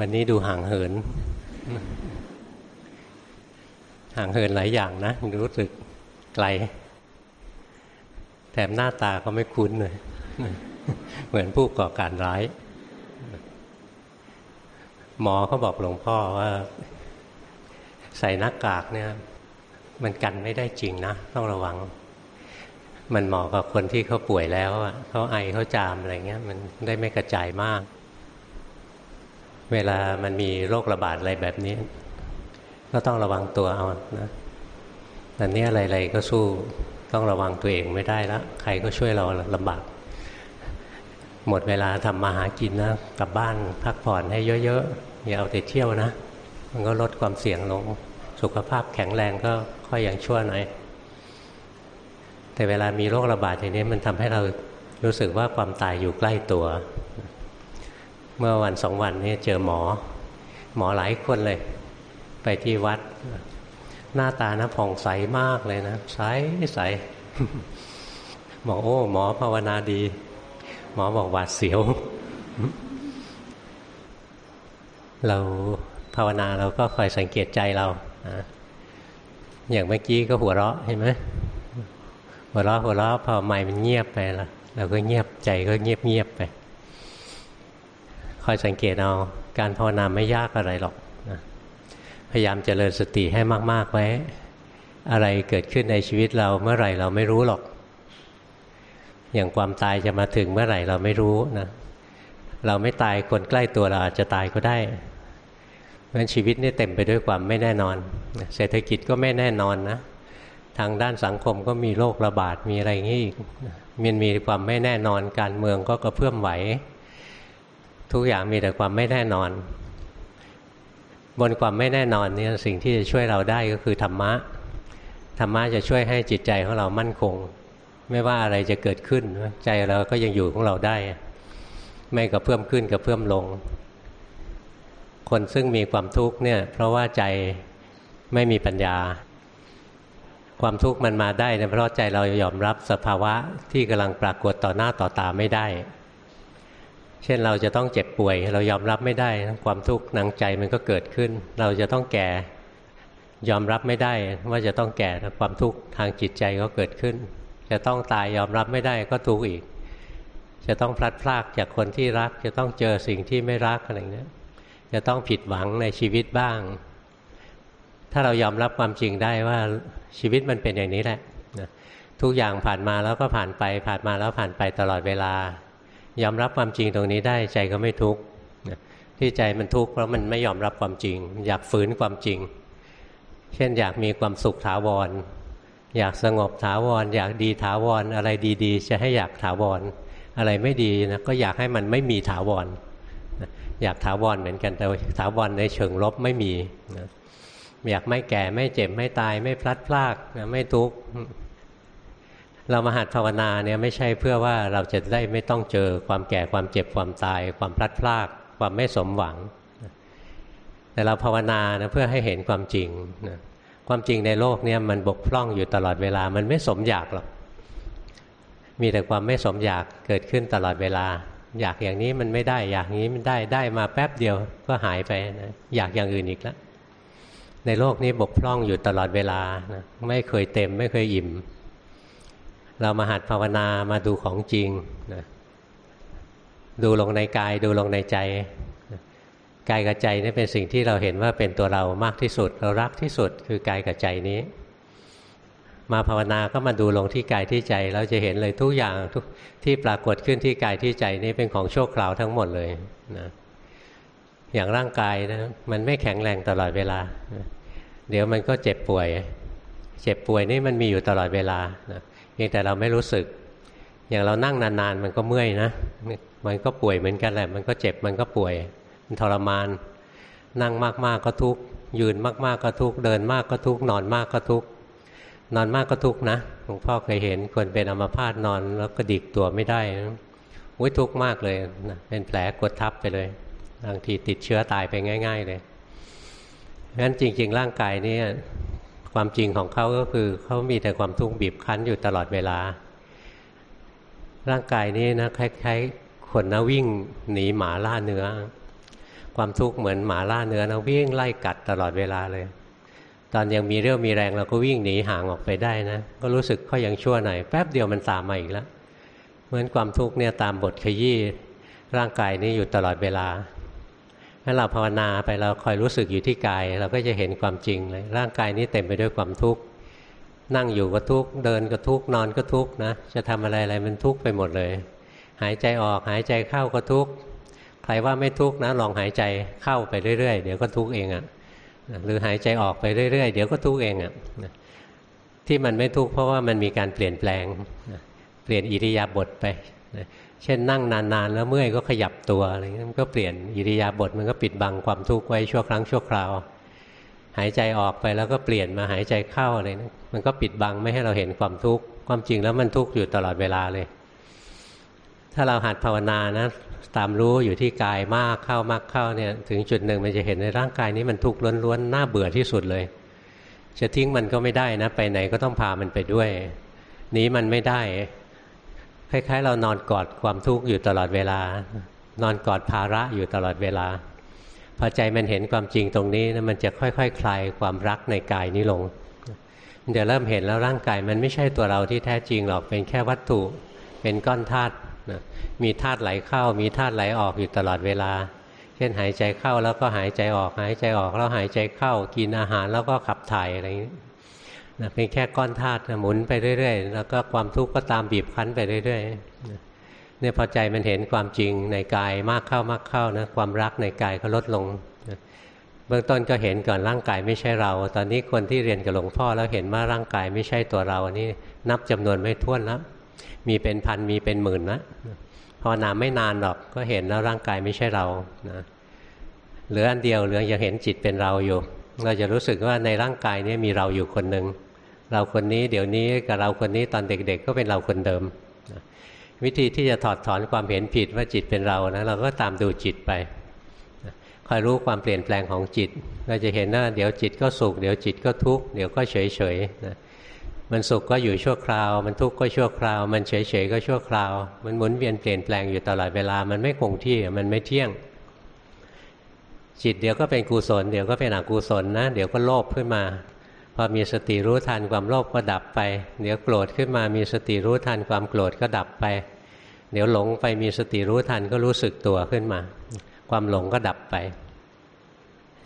วันนี้ดูห่างเหิน ห่างเหินหลายอย่างนะรู้สึกไกล แถมหน้าตาก็ไม่คุ้นเลย เหมือนผู้ก่อการร้าย หมอเขาบอกหลวงพ่อว่า ใส่หน้ากากเนี่ย มันกันไม่ได้จริงนะ ต้องระวัง มันเหมาะกับคนที่เขาป่วยแล้วเขาไอเขาจามอะไรเงี้ย มันได้ไม่กระจายมาก เวลามันมีโรคระบาดอะไรแบบนี้ ก็ต้องระวังตัวเอานะแต่นี้อะไรๆก็สู้ต้องระวังตัวเองไม่ได้แล้วใครก็ช่วยเราลำบาก หมดเวลาทำมาหากินนะกลับบ้านพักผ่อนให้เยอะๆอย่าเอาแต่เที่ยวนะ มันก็ลดความเสี่ยงลง สุขภาพแข็งแรงก็ค่อยอย่างชั่วหน่อยแต่เวลามีโรคระบาดอย่างนี้มันทำให้เรารู้สึกว่าความตายอยู่ใกล้ตัว เมื่อวันสองวันนี้เจอหมอ หมอหลายคนเลย ไปที่วัด หน้าตานะผ่องใสมากเลยนะ ใสใสบอโอ้หมอภาวนาดี หมอบอกหวาดเสียว เราภาวนาเราก็คอยสังเกตใจเราอย่างเมื่อกี้ก็หัวเราะเห็นไหมหัวเราะหัวเราะพอไม่มันเงียบไปละเราก็เงียบใจก็เงียบเงียบไป คอยสังเกตเอาการภาวนาไม่ยากอะไรหรอกนะพยายามเจริญสติให้มาก ๆ ไว้ อะไรเกิดขึ้นในชีวิตเราเมื่อไหร่เราไม่รู้หรอก อย่างความตายจะมาถึงเมื่อไหร่เราไม่รู้นะเราไม่ตายคนใกล้ตัวเราอาจจะตายก็ได้เพราะฉะนั้นชีวิตนี่เต็มไปด้วยความไม่แน่นอน เศรษฐกิจก็ไม่แน่นอนนะทางด้านสังคมก็มีโรคระบาดมีอะไรอย่างนี้อีกมันมีความไม่แน่นอนการเมืองก็กระเพื่อมไหว ทุกอย่างมีแต่ความไม่แน่นอน บนความไม่แน่นอนนี่สิ่งที่จะช่วยเราได้ก็คือธรรมะธรรมะจะช่วยให้จิตใจของเรามั่นคง ไม่ว่าอะไรจะเกิดขึ้น ใจเราก็ยังอยู่ของเราได้ ไม่กระเพื่อมขึ้นกระเพื่อมลง คนซึ่งมีความทุกข์เนี่ย เพราะว่าใจไม่มีปัญญา ความทุกข์มันมาได้เพราะใจเรายอมรับสภาวะที่กำลังปรากฏต่อหน้าต่อตาไม่ได้ เช่นเราจะต้องเจ็บป่วย เรายอมรับไม่ได้ ความทุกข์นางใจมันก็เกิดขึ้น เราจะต้องแก่ ยอมรับไม่ได้ว่าจะต้องแก่ความทุกข์ทางจิตใจก็เกิดขึ้น จะต้องตายยอมรับไม่ได้ก็ทุกข์อีก จะต้องพลัดพรากจากคนที่รัก จะต้องเจอสิ่งที่ไม่รักอะไรเงี้ยจะต้องผิดหวังในชีวิตบ้าง ถ้าเรายอมรับความจริงได้ว่าชีวิตมันเป็นอย่างนี้แหละทุกอย่างผ่านมาแล้วก็ผ่านไปผ่านมาแล้วผ่านไปตลอดเวลา ยอมรับความจริงตรงนี้ได้ใจก็ไม่ทุกข์ที่ใจมันทุกข์เพราะมันไม่ยอมรับความจริง อยากฝืนความจริง เช่นอยากมีความสุขถาวร อยากสงบถาวร อยากดีถาวร อะไรดีๆ จะให้อยากถาวร อะไรไม่ดีนะก็อยากให้มันไม่มีถาวรอยากถาวรเหมือนกันแต่ถาวรในเชิงลบไม่มีอยากไม่แก่ไม่เจ็บไม่ตายไม่พลัดพรากไม่ทุกข์ เรามาหัดภาวนาเนี่ยไม่ใช่เพื่อว่าเราจะได้ไม่ต้องเจอความแก่ความเจ็บความตาย ความพลัดพราก ความไม่สมหวัง แต่เราภาวนานะเพื่อให้เห็นความจริงนะความจริงในโลกเนี่ยมันบกพร่องอยู่ตลอดเวลา มันไม่สมอยากหรอกมีแต่ความไม่สมอยากเกิดขึ้นตลอดเวลา อยากอย่างนี้มันไม่ได้ อยากนี้มันได้ได้มาแป๊บเดียวก็หายไปนะอยากอย่างอื่นอีกแล้วในโลกนี้บกพร่องอยู่ตลอดเวลานะไม่เคยเต็มไม่เคยอิ่ม เรามาหัดภาวนามาดูของจริงนะดูลงในกายดูลงในใจ กายกับใจนี่เป็นสิ่งที่เราเห็นว่าเป็นตัวเรามากที่สุด เรารักที่สุดคือกายกับใจนี้ มาภาวนาก็มาดูลงที่กายที่ใจ เราจะเห็นเลยทุกอย่างทุกที่ปรากฏขึ้นที่กายที่ใจนี้เป็นของชั่วคราวทั้งหมดเลยนะอย่างร่างกายนะมันไม่แข็งแรงตลอดเวลา เดี๋ยวมันก็เจ็บป่วย เจ็บป่วยนี่มันมีอยู่ตลอดเวลานะ เพียงแต่เราไม่รู้สึก อย่างเรานั่งนานๆ มันก็เมื่อยนะ มันก็ป่วยเหมือนกันแหละ มันก็เจ็บ มันก็ป่วย มันทรมาน นั่งมากๆก็ทุกข์ ยืนมากๆก็ทุกข์ เดินมากก็ทุกข์ นอนมากก็ทุกข์ นอนมากก็ทุกข์นะ หลวงพ่อเคยเห็นคนเป็นอัมพาตนอนแล้วก็ดิกตัวไม่ได้อุ้ยทุกข์มากเลยนะเป็นแผลกดทับไปเลย บางทีติดเชื้อตายไปง่าย ๆ เลยงั้นจริง ๆ ร่างกายนี้ ความจริงของเขาก็คือเขามีแต่ความทุกข์บีบคั้นอยู่ตลอดเวลา ร่างกายนี้นะคล้ายๆคนนะวิ่งหนีหมาล่าเนื้อ ความทุกข์เหมือนหมาล่าเนื้อนะวิ่งไล่กัดตลอดเวลาเลย ตอนยังมีเรี่ยวมีแรงเราก็วิ่งหนีห่างออกไปได้นะ ก็รู้สึกก็ยังชั่วหน่อยแป๊บเดียวมันตามมาอีกแล้ว เหมือนความทุกข์เนี่ยตามบทขยี้ร่างกายนี้อยู่ตลอดเวลา ถ้าเราภาวนาไปเราคอยรู้สึกอยู่ที่กาย เราก็จะเห็นความจริงเลยร่างกายนี้เต็มไปด้วยความทุกข์นั่งอยู่ก็ทุกข์เดินก็ทุกข์นอนก็ทุกข์นะจะทำอะไรอะไรมันทุกข์ไปหมดเลย หายใจออกหายใจเข้าก็ทุกข์ใครว่าไม่ทุกข์นะลองหายใจเข้าไปเรื่อยๆ เดี๋ยวก็ทุกข์เองอะ่ะหรือหายใจออกไปเรื่อยๆ เดี๋ยวก็ทุกข์เองอะ่ะที่มันไม่ทุกข์เพราะว่ามันมีการเปลี่ยนแปลงเปลี่ยนอิริยาบถไป เช่นนั่งนานๆ แล้วเมื่อยก็ขยับตัวอะไรเงี้ยมันก็เปลี่ยนอิริยาบถมันก็ปิดบังความทุกข์ไว้ชั่วครั้งชั่วคราว หายใจออกไปแล้วก็เปลี่ยนมาหายใจเข้าอะไรนะมันก็ปิดบังไม่ให้เราเห็นความทุกข์ความจริงแล้วมันทุกข์อยู่ตลอดเวลาเลย ถ้าเราหัดภาวนานะตามรู้อยู่ที่กายมากเข้ามากเข้าเนี่ยถึงจุดหนึ่งมันจะเห็นในร่างกายนี้มันทุกข์ล้วนๆน่าเบื่อที่สุดเลย จะทิ้งมันก็ไม่ได้นะ ไปไหนก็ต้องพามันไปด้วยนี้มันไม่ได้ คล้ายๆ เรานอนกอดความทุกข์อยู่ตลอดเวลา นอนกอดภาระอยู่ตลอดเวลา พอใจมันเห็นความจริงตรงนี้นะมันจะค่อยๆคคลายความรักในกายนี้ลงมันจะเริ่มเห็นแล้วร่างกายมันไม่ใช่ตัวเราที่แท้จริงหรอกเป็นแค่วัตถุเป็นก้อนธาตุมีธาตุไหลเข้า มีธาตุไหลออกอยู่ตลอดเวลา เช่นหายใจเข้าแล้วก็หายใจออก หายใจออกแล้วหายใจเข้า กินอาหารแล้วก็ขับถ่ายอะไรอย่างนี้ นะเป็นแค่ก้อนธาตุหมุนไปเรื่อยๆ แล้วก็ความทุกข์ก็ตามบีบคั้นไปเรื่อยๆเนี่ยพอใจมันเห็นความจริงในกายมากเข้ามากเข้านะความรักในกายก็ลดลงเบื้องต้นก็เห็นก่อนร่างกายไม่ใช่เรา ตอนนี้คนที่เรียนกับหลวงพ่อแล้วเห็นว่าร่างกายไม่ใช่ตัวเราอันนี้นับจำนวนไม่ท้วนแล้วมีเป็นพันมีเป็นหมื่นนะพอนาไม่นานหรอกก็เห็นแล้วร่างกายไม่ใช่เรานะเหลืออันเดียวเหลือยังเห็นจิตเป็นเราอยู่ เราจะรู้สึกว่าในร่างกายนี้มีเราอยู่คนหนึ่ง เราคนนี้เดี๋ยวนี้กับเราคนนี้ตอนเด็กๆ ก็เป็นเราคนเดิม วิธีที่จะถอดถอนความเห็นผิดว่าจิตเป็นเรานะเราก็ตามดูจิตไปคอยรู้ความเปลี่ยนแปลงของจิต เราจะเห็นว่าเดี๋ยวจิตก็สุขเดี๋ยวจิตก็ทุกข์เดี๋ยวก็เฉยเฉยนะมันสุขก็อยู่ชั่วคราว มันทุกข์ก็ชั่วคราว มันเฉยเฉยก็ชั่วคราว มันหมุนเวียนเปลี่ยนแปลงอยู่ตลอดเวลา มันไม่คงที่มันไม่เที่ยง จิตเดี๋ยวก็เป็นกุศล เดี๋ยวก็เป็นอกุศลนะ เดี๋ยวก็โลภขึ้นมา พอมีสติรู้ทันความโลภก็ดับไป เดี๋ยวโกรธขึ้นมามีสติรู้ทันความโกรธก็ดับไป เดี๋ยวหลงไปมีสติรู้ทันก็รู้สึกตัวขึ้นมา ความหลงก็ดับไป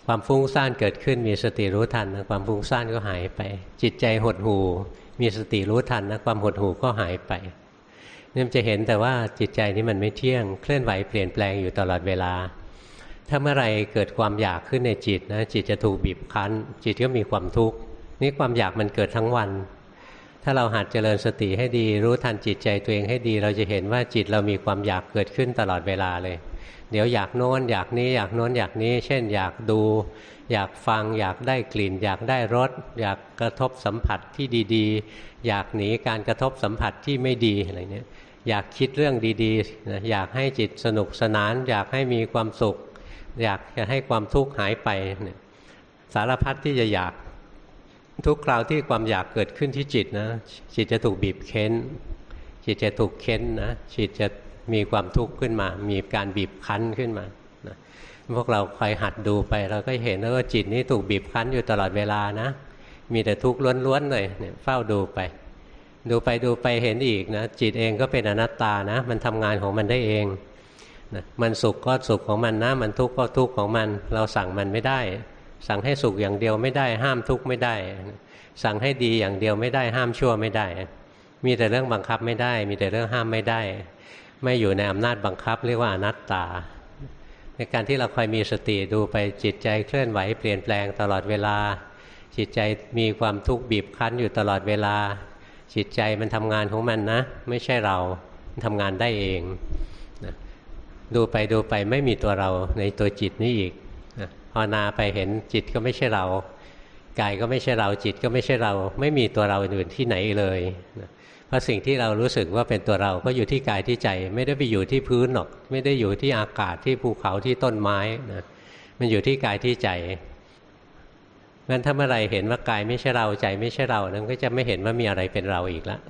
ความฟุ้งซ่านเกิดขึ้นมีสติรู้ทันนะความฟุ้งซ่านก็หายไป จิตใจหดหูมีสติรู้ทันนะความหดหูก็หายไปนี่จะเห็นแต่ว่าจิตใจนี้มันไม่เที่ยงเคลื่อนไหวเปลี่ยนแปลงอยู่ตลอดเวลา ถ้าเมื่อไรเกิดความอยากขึ้นในจิตนะจิตจะถูกบีบคั้น จิตก็มีความทุกข์ นี่ความอยากมันเกิดทั้งวัน ถ้าเราหัดเจริญสติให้ดี รู้ทันจิตใจตัวเองให้ดี เราจะเห็นว่าจิตเรามีความอยากเกิดขึ้นตลอดเวลาเลย เดี๋ยวอยากโน้นอยากนี้อยากโน้นอยากนี้ เช่น อยากดู อยากฟัง อยากได้กลิ่น อยากได้รสอยากกระทบสัมผัสที่ดีๆ อยากหนีการกระทบสัมผัสที่ไม่ดีอะไรเนี้ยอยากคิดเรื่องดีๆ อยากให้จิตสนุกสนาน อยากให้มีความสุข อยากจะให้ความทุกข์หายไปสารพัดที่จะอยาก ทุกคราวที่ความอยากเกิดขึ้นที่จิตนะ จิตจะถูกบีบเค้น จิตจะถูกเค้นนะ จิตจะมีความทุกข์ขึ้นมา มีการบีบคั้นขึ้นมานะพวกเราคอยหัดดูไปเราก็เห็นว่าจิตนี้ถูกบีบคั้นอยู่ตลอดเวลานะ มีแต่ทุกข์ล้วนๆเลยเนี่ยเฝ้าดูไป ดูไปดูไปเห็นอีกนะ จิตเองก็เป็นอนัตตานะ มันทำงานของมันได้เองนะมันสุขก็สุขของมันนะ มันทุกข์ก็ทุกข์ของมัน เราสั่งมันไม่ได้ สั่งให้สุขอย่างเดียวไม่ได้ห้ามทุกข์ไม่ได้ สั่งให้ดีอย่างเดียวไม่ได้ห้ามชั่วไม่ได้ มีแต่เรื่องบังคับไม่ได้ มีแต่เรื่องห้ามไม่ได้ ไม่อยู่ในอำนาจบังคับเรียกว่าอนัตตา ในการที่เราคอยมีสติดูไปจิตใจเคลื่อนไหวเปลี่ยนแปลงตลอดเวลา จิตใจมีความทุกข์บีบคั้นอยู่ตลอดเวลา จิตใจมันทำงานของมันนะ ไม่ใช่เราทำงานได้เองดูไปดูไปไม่มีตัวเราในตัวจิตนี่อีกาวนาไปเห็นจิตก็ไม่ใช่เรากายก็ไม่ใช่เราจิตก็ไม่ใช่เรา ไม่มีตัวเราอื่นที่ไหนเลยเพราะสิ่งที่เรารู้สึกว่าเป็นตัวเราก็อยู่ที่กายที่ใจ ไม่ได้ไปอยู่ที่พื้นหรอก ไม่ได้อยู่ที่อากาศที่ภูเขาที่ต้นไม้นะมันอยู่ที่กายที่ใจงั้นถ้าเมื่อไรเห็นว่ากายไม่ใช่เราใจไม่ใช่เรานั้นก็จะไม่เห็นว่ามีอะไรเป็นเราอีกแล้ว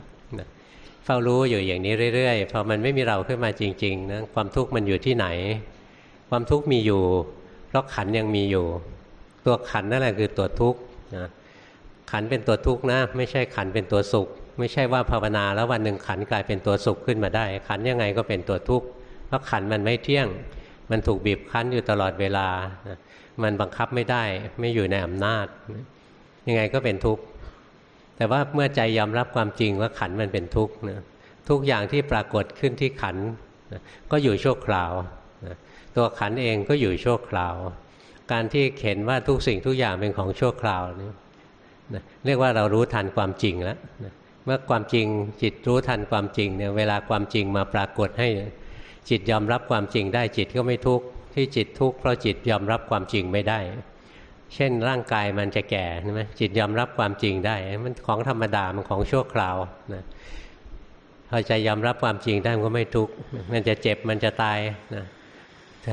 เฝ้ารู้อยู่อย่างนี้เรื่อยๆพอมันไม่มีเราขึ้นมาจริงๆนะความทุกข์มันอยู่ที่ไหน ความทุกข์มีอยู่ เพราะขันยังมีอยู่ ตัวขันนั่นแหละคือตัวทุกข์นะขันเป็นตัวทุกข์นะ ไม่ใช่ขันเป็นตัวสุข ไม่ใช่ว่าภาวนาแล้ววันหนึ่งขันกลายเป็นตัวสุขขึ้นมาได้ ขันยังไงก็เป็นตัวทุกข์เพราะขันมันไม่เที่ยง มันถูกบีบคั้นอยู่ตลอดเวลา มันบังคับไม่ได้ไม่อยู่ในอำนาจ ยังไงก็เป็นทุกข์แต่ว่าเมื่อใจยอมรับความจริงว่าขันมันเป็นทุกข์นะทุกอย่างที่ปรากฏขึ้นที่ขันก็อยู่ชั่วคราว ตัวขันเองก็อยู่ชั่วคราว การที่เห็นว่าทุกสิ่งทุกอย่างเป็นของชั่วคราวนี่นะเรียกว่าเรารู้ทันความจริงแล้วนะเมื่อความจริงจิตรู้ทันความจริงเนี่ยเวลาความจริงมาปรากฏให้จิตยอมรับความจริงได้จิตก็ไม่ทุกข์ที่จิตทุกข์เพราะจิตยอมรับความจริงไม่ได้ เช่นร่างกายมันจะแก่ใช่ไหมจิตยอมรับความจริงได้ มันของธรรมดามันของชั่วคราวนะพอใจยอมรับความจริงได้มันก็ไม่ทุกข์มันจะเจ็บมันจะตายนะ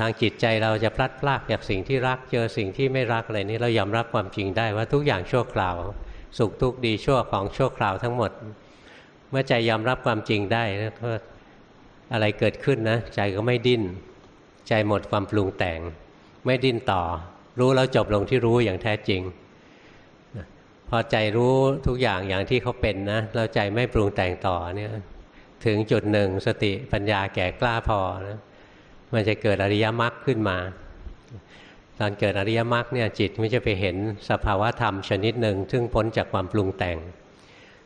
ทางจิตใจเราจะพลัดพรากจากสิ่งที่รักเจอสิ่งที่ไม่รักอะไรนี้เรายอมรับความจริงได้ว่าทุกอย่างชั่วคราว สุขทุกข์ดีชั่วของชั่วคราวทั้งหมด เมื่อใจยอมรับความจริงได้ก็อะไรเกิดขึ้นนะ ใจก็ไม่ดิ้น ใจหมดความปรุงแต่ง ไม่ดิ้นต่อ รู้แล้วจบลงที่รู้อย่างแท้จริง พอใจรู้ทุกอย่างอย่างที่เขาเป็นนะแล้วใจไม่ปรุงแต่งต่อเนี่ยถึงจุดหนึ่งสติปัญญาแก่กล้าพอนะ มันจะเกิดอริยมรรคขึ้นมา ตอนเกิดอริยมรรคเนี่ยจิตไม่จะไปเห็นสภาวะธรรมชนิดหนึ่งซึ่งพ้นจากความปรุงแต่ง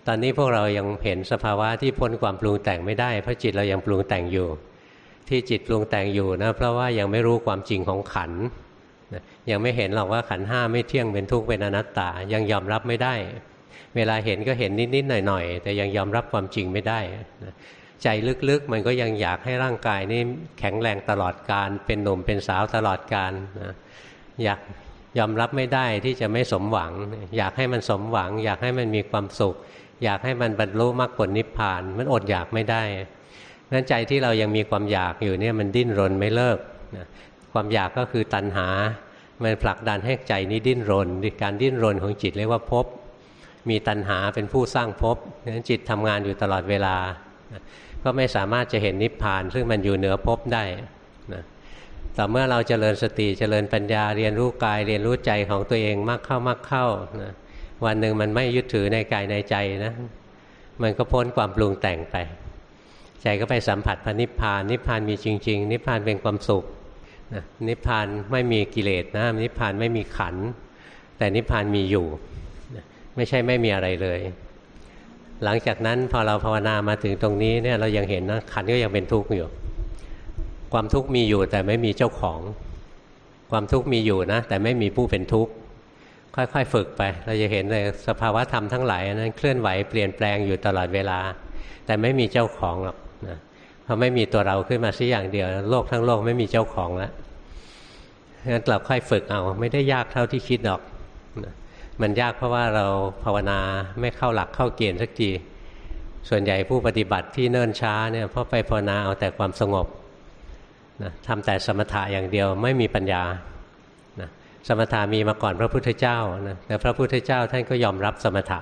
ตอนนี้พวกเรายังเห็นสภาวะที่พ้นความปรุงแต่งไม่ได้ เพราะจิตเรายังปรุงแต่งอยู่ ที่จิตปรุงแต่งอยู่นะเพราะว่ายังไม่รู้ความจริงของขันยังไม่เห็นหรอกว่าขันห้าไม่เที่ยงเป็นทุกข์เป็นอนัตตา ยังยอมรับไม่ได้ เวลาเห็นก็เห็นนิดๆหน่อยๆ แต่ยังยอมรับความจริงไม่ได้ ใจลึกๆ มันก็ยังอยากให้ร่างกายนี้แข็งแรงตลอดการ เป็นหนุ่มเป็นสาวตลอดการนะอยากยอมรับไม่ได้ที่จะไม่สมหวัง อยากให้มันสมหวัง อยากให้มันมีความสุข อยากให้มันบรรลุมรรคผลนิพพาน มันอดอยากไม่ได้นั้นใจที่เรายังมีความอยากอยู่เนี่ยมันดิ้นรนไม่เลิกนะความอยากก็คือตัณหา มันผลักดันให้ใจนี้ดิ้นรน การดิ้นรนของจิตเรียกว่าภพมีตัณหาเป็นผู้สร้างภพนั้นจิตทำงานอยู่ตลอดเวลา ก็ไม่สามารถจะเห็นนิพพาน ซึ่งมันอยู่เหนือภพได้นะต่อเมื่อเราจเจริญสติจเจริญปัญญาเรียนรู้กายเรียนรู้ใจของตัวเองมากเข้ามากเข้านะวันหนึ่งมันไม่ยึดถือในกายในใจนะมันก็พ้นความปรุงแต่งไป ใจก็ไปสัมผัสพระนิพพาน นิพพานมีจริง ๆ นิพพานเป็นความสุขนะนิพพานไม่มีกิเลสนะนิพพานไม่มีขัน แต่นิพพานมีอยู่ ไม่ใช่ไม่มีอะไรเลย หลังจากนั้นพอเราภาวนามาถึงตรงนี้เนี่ยเรายังเห็นนะขันก็ยังเป็นทุกข์อยู่ ความทุกข์มีอยู่แต่ไม่มีเจ้าของ ความทุกข์มีอยู่นะ แต่ไม่มีผู้เป็นทุกข์ค่อยๆฝึกไป เราจะเห็นเลยสภาวะธรรมทั้งหลายนั้นเคลื่อนไหวเปลี่ยนแปลงอยู่ตลอดเวลา แต่ไม่มีเจ้าของหรอกนะพอไม่มีตัวเราขึ้นมาสักอย่างเดียว โลกทั้งโลกไม่มีเจ้าของแล้วงั้นเราค่อยฝึกเอาไม่ได้ยากเท่าที่คิดหรอก มันยากเพราะว่าเราภาวนาไม่เข้าหลักเข้าเกณฑ์สักทีส่วนใหญ่ผู้ปฏิบัติที่เนิ่นช้าเนี่ยเพราะไปภาวนาเอาแต่ความสงบนะทำแต่สมถะอย่างเดียวไม่มีปัญญานะสมถะมีมาก่อนพระพุทธเจ้านะแต่พระพุทธเจ้าท่านก็ยอมรับสมถะ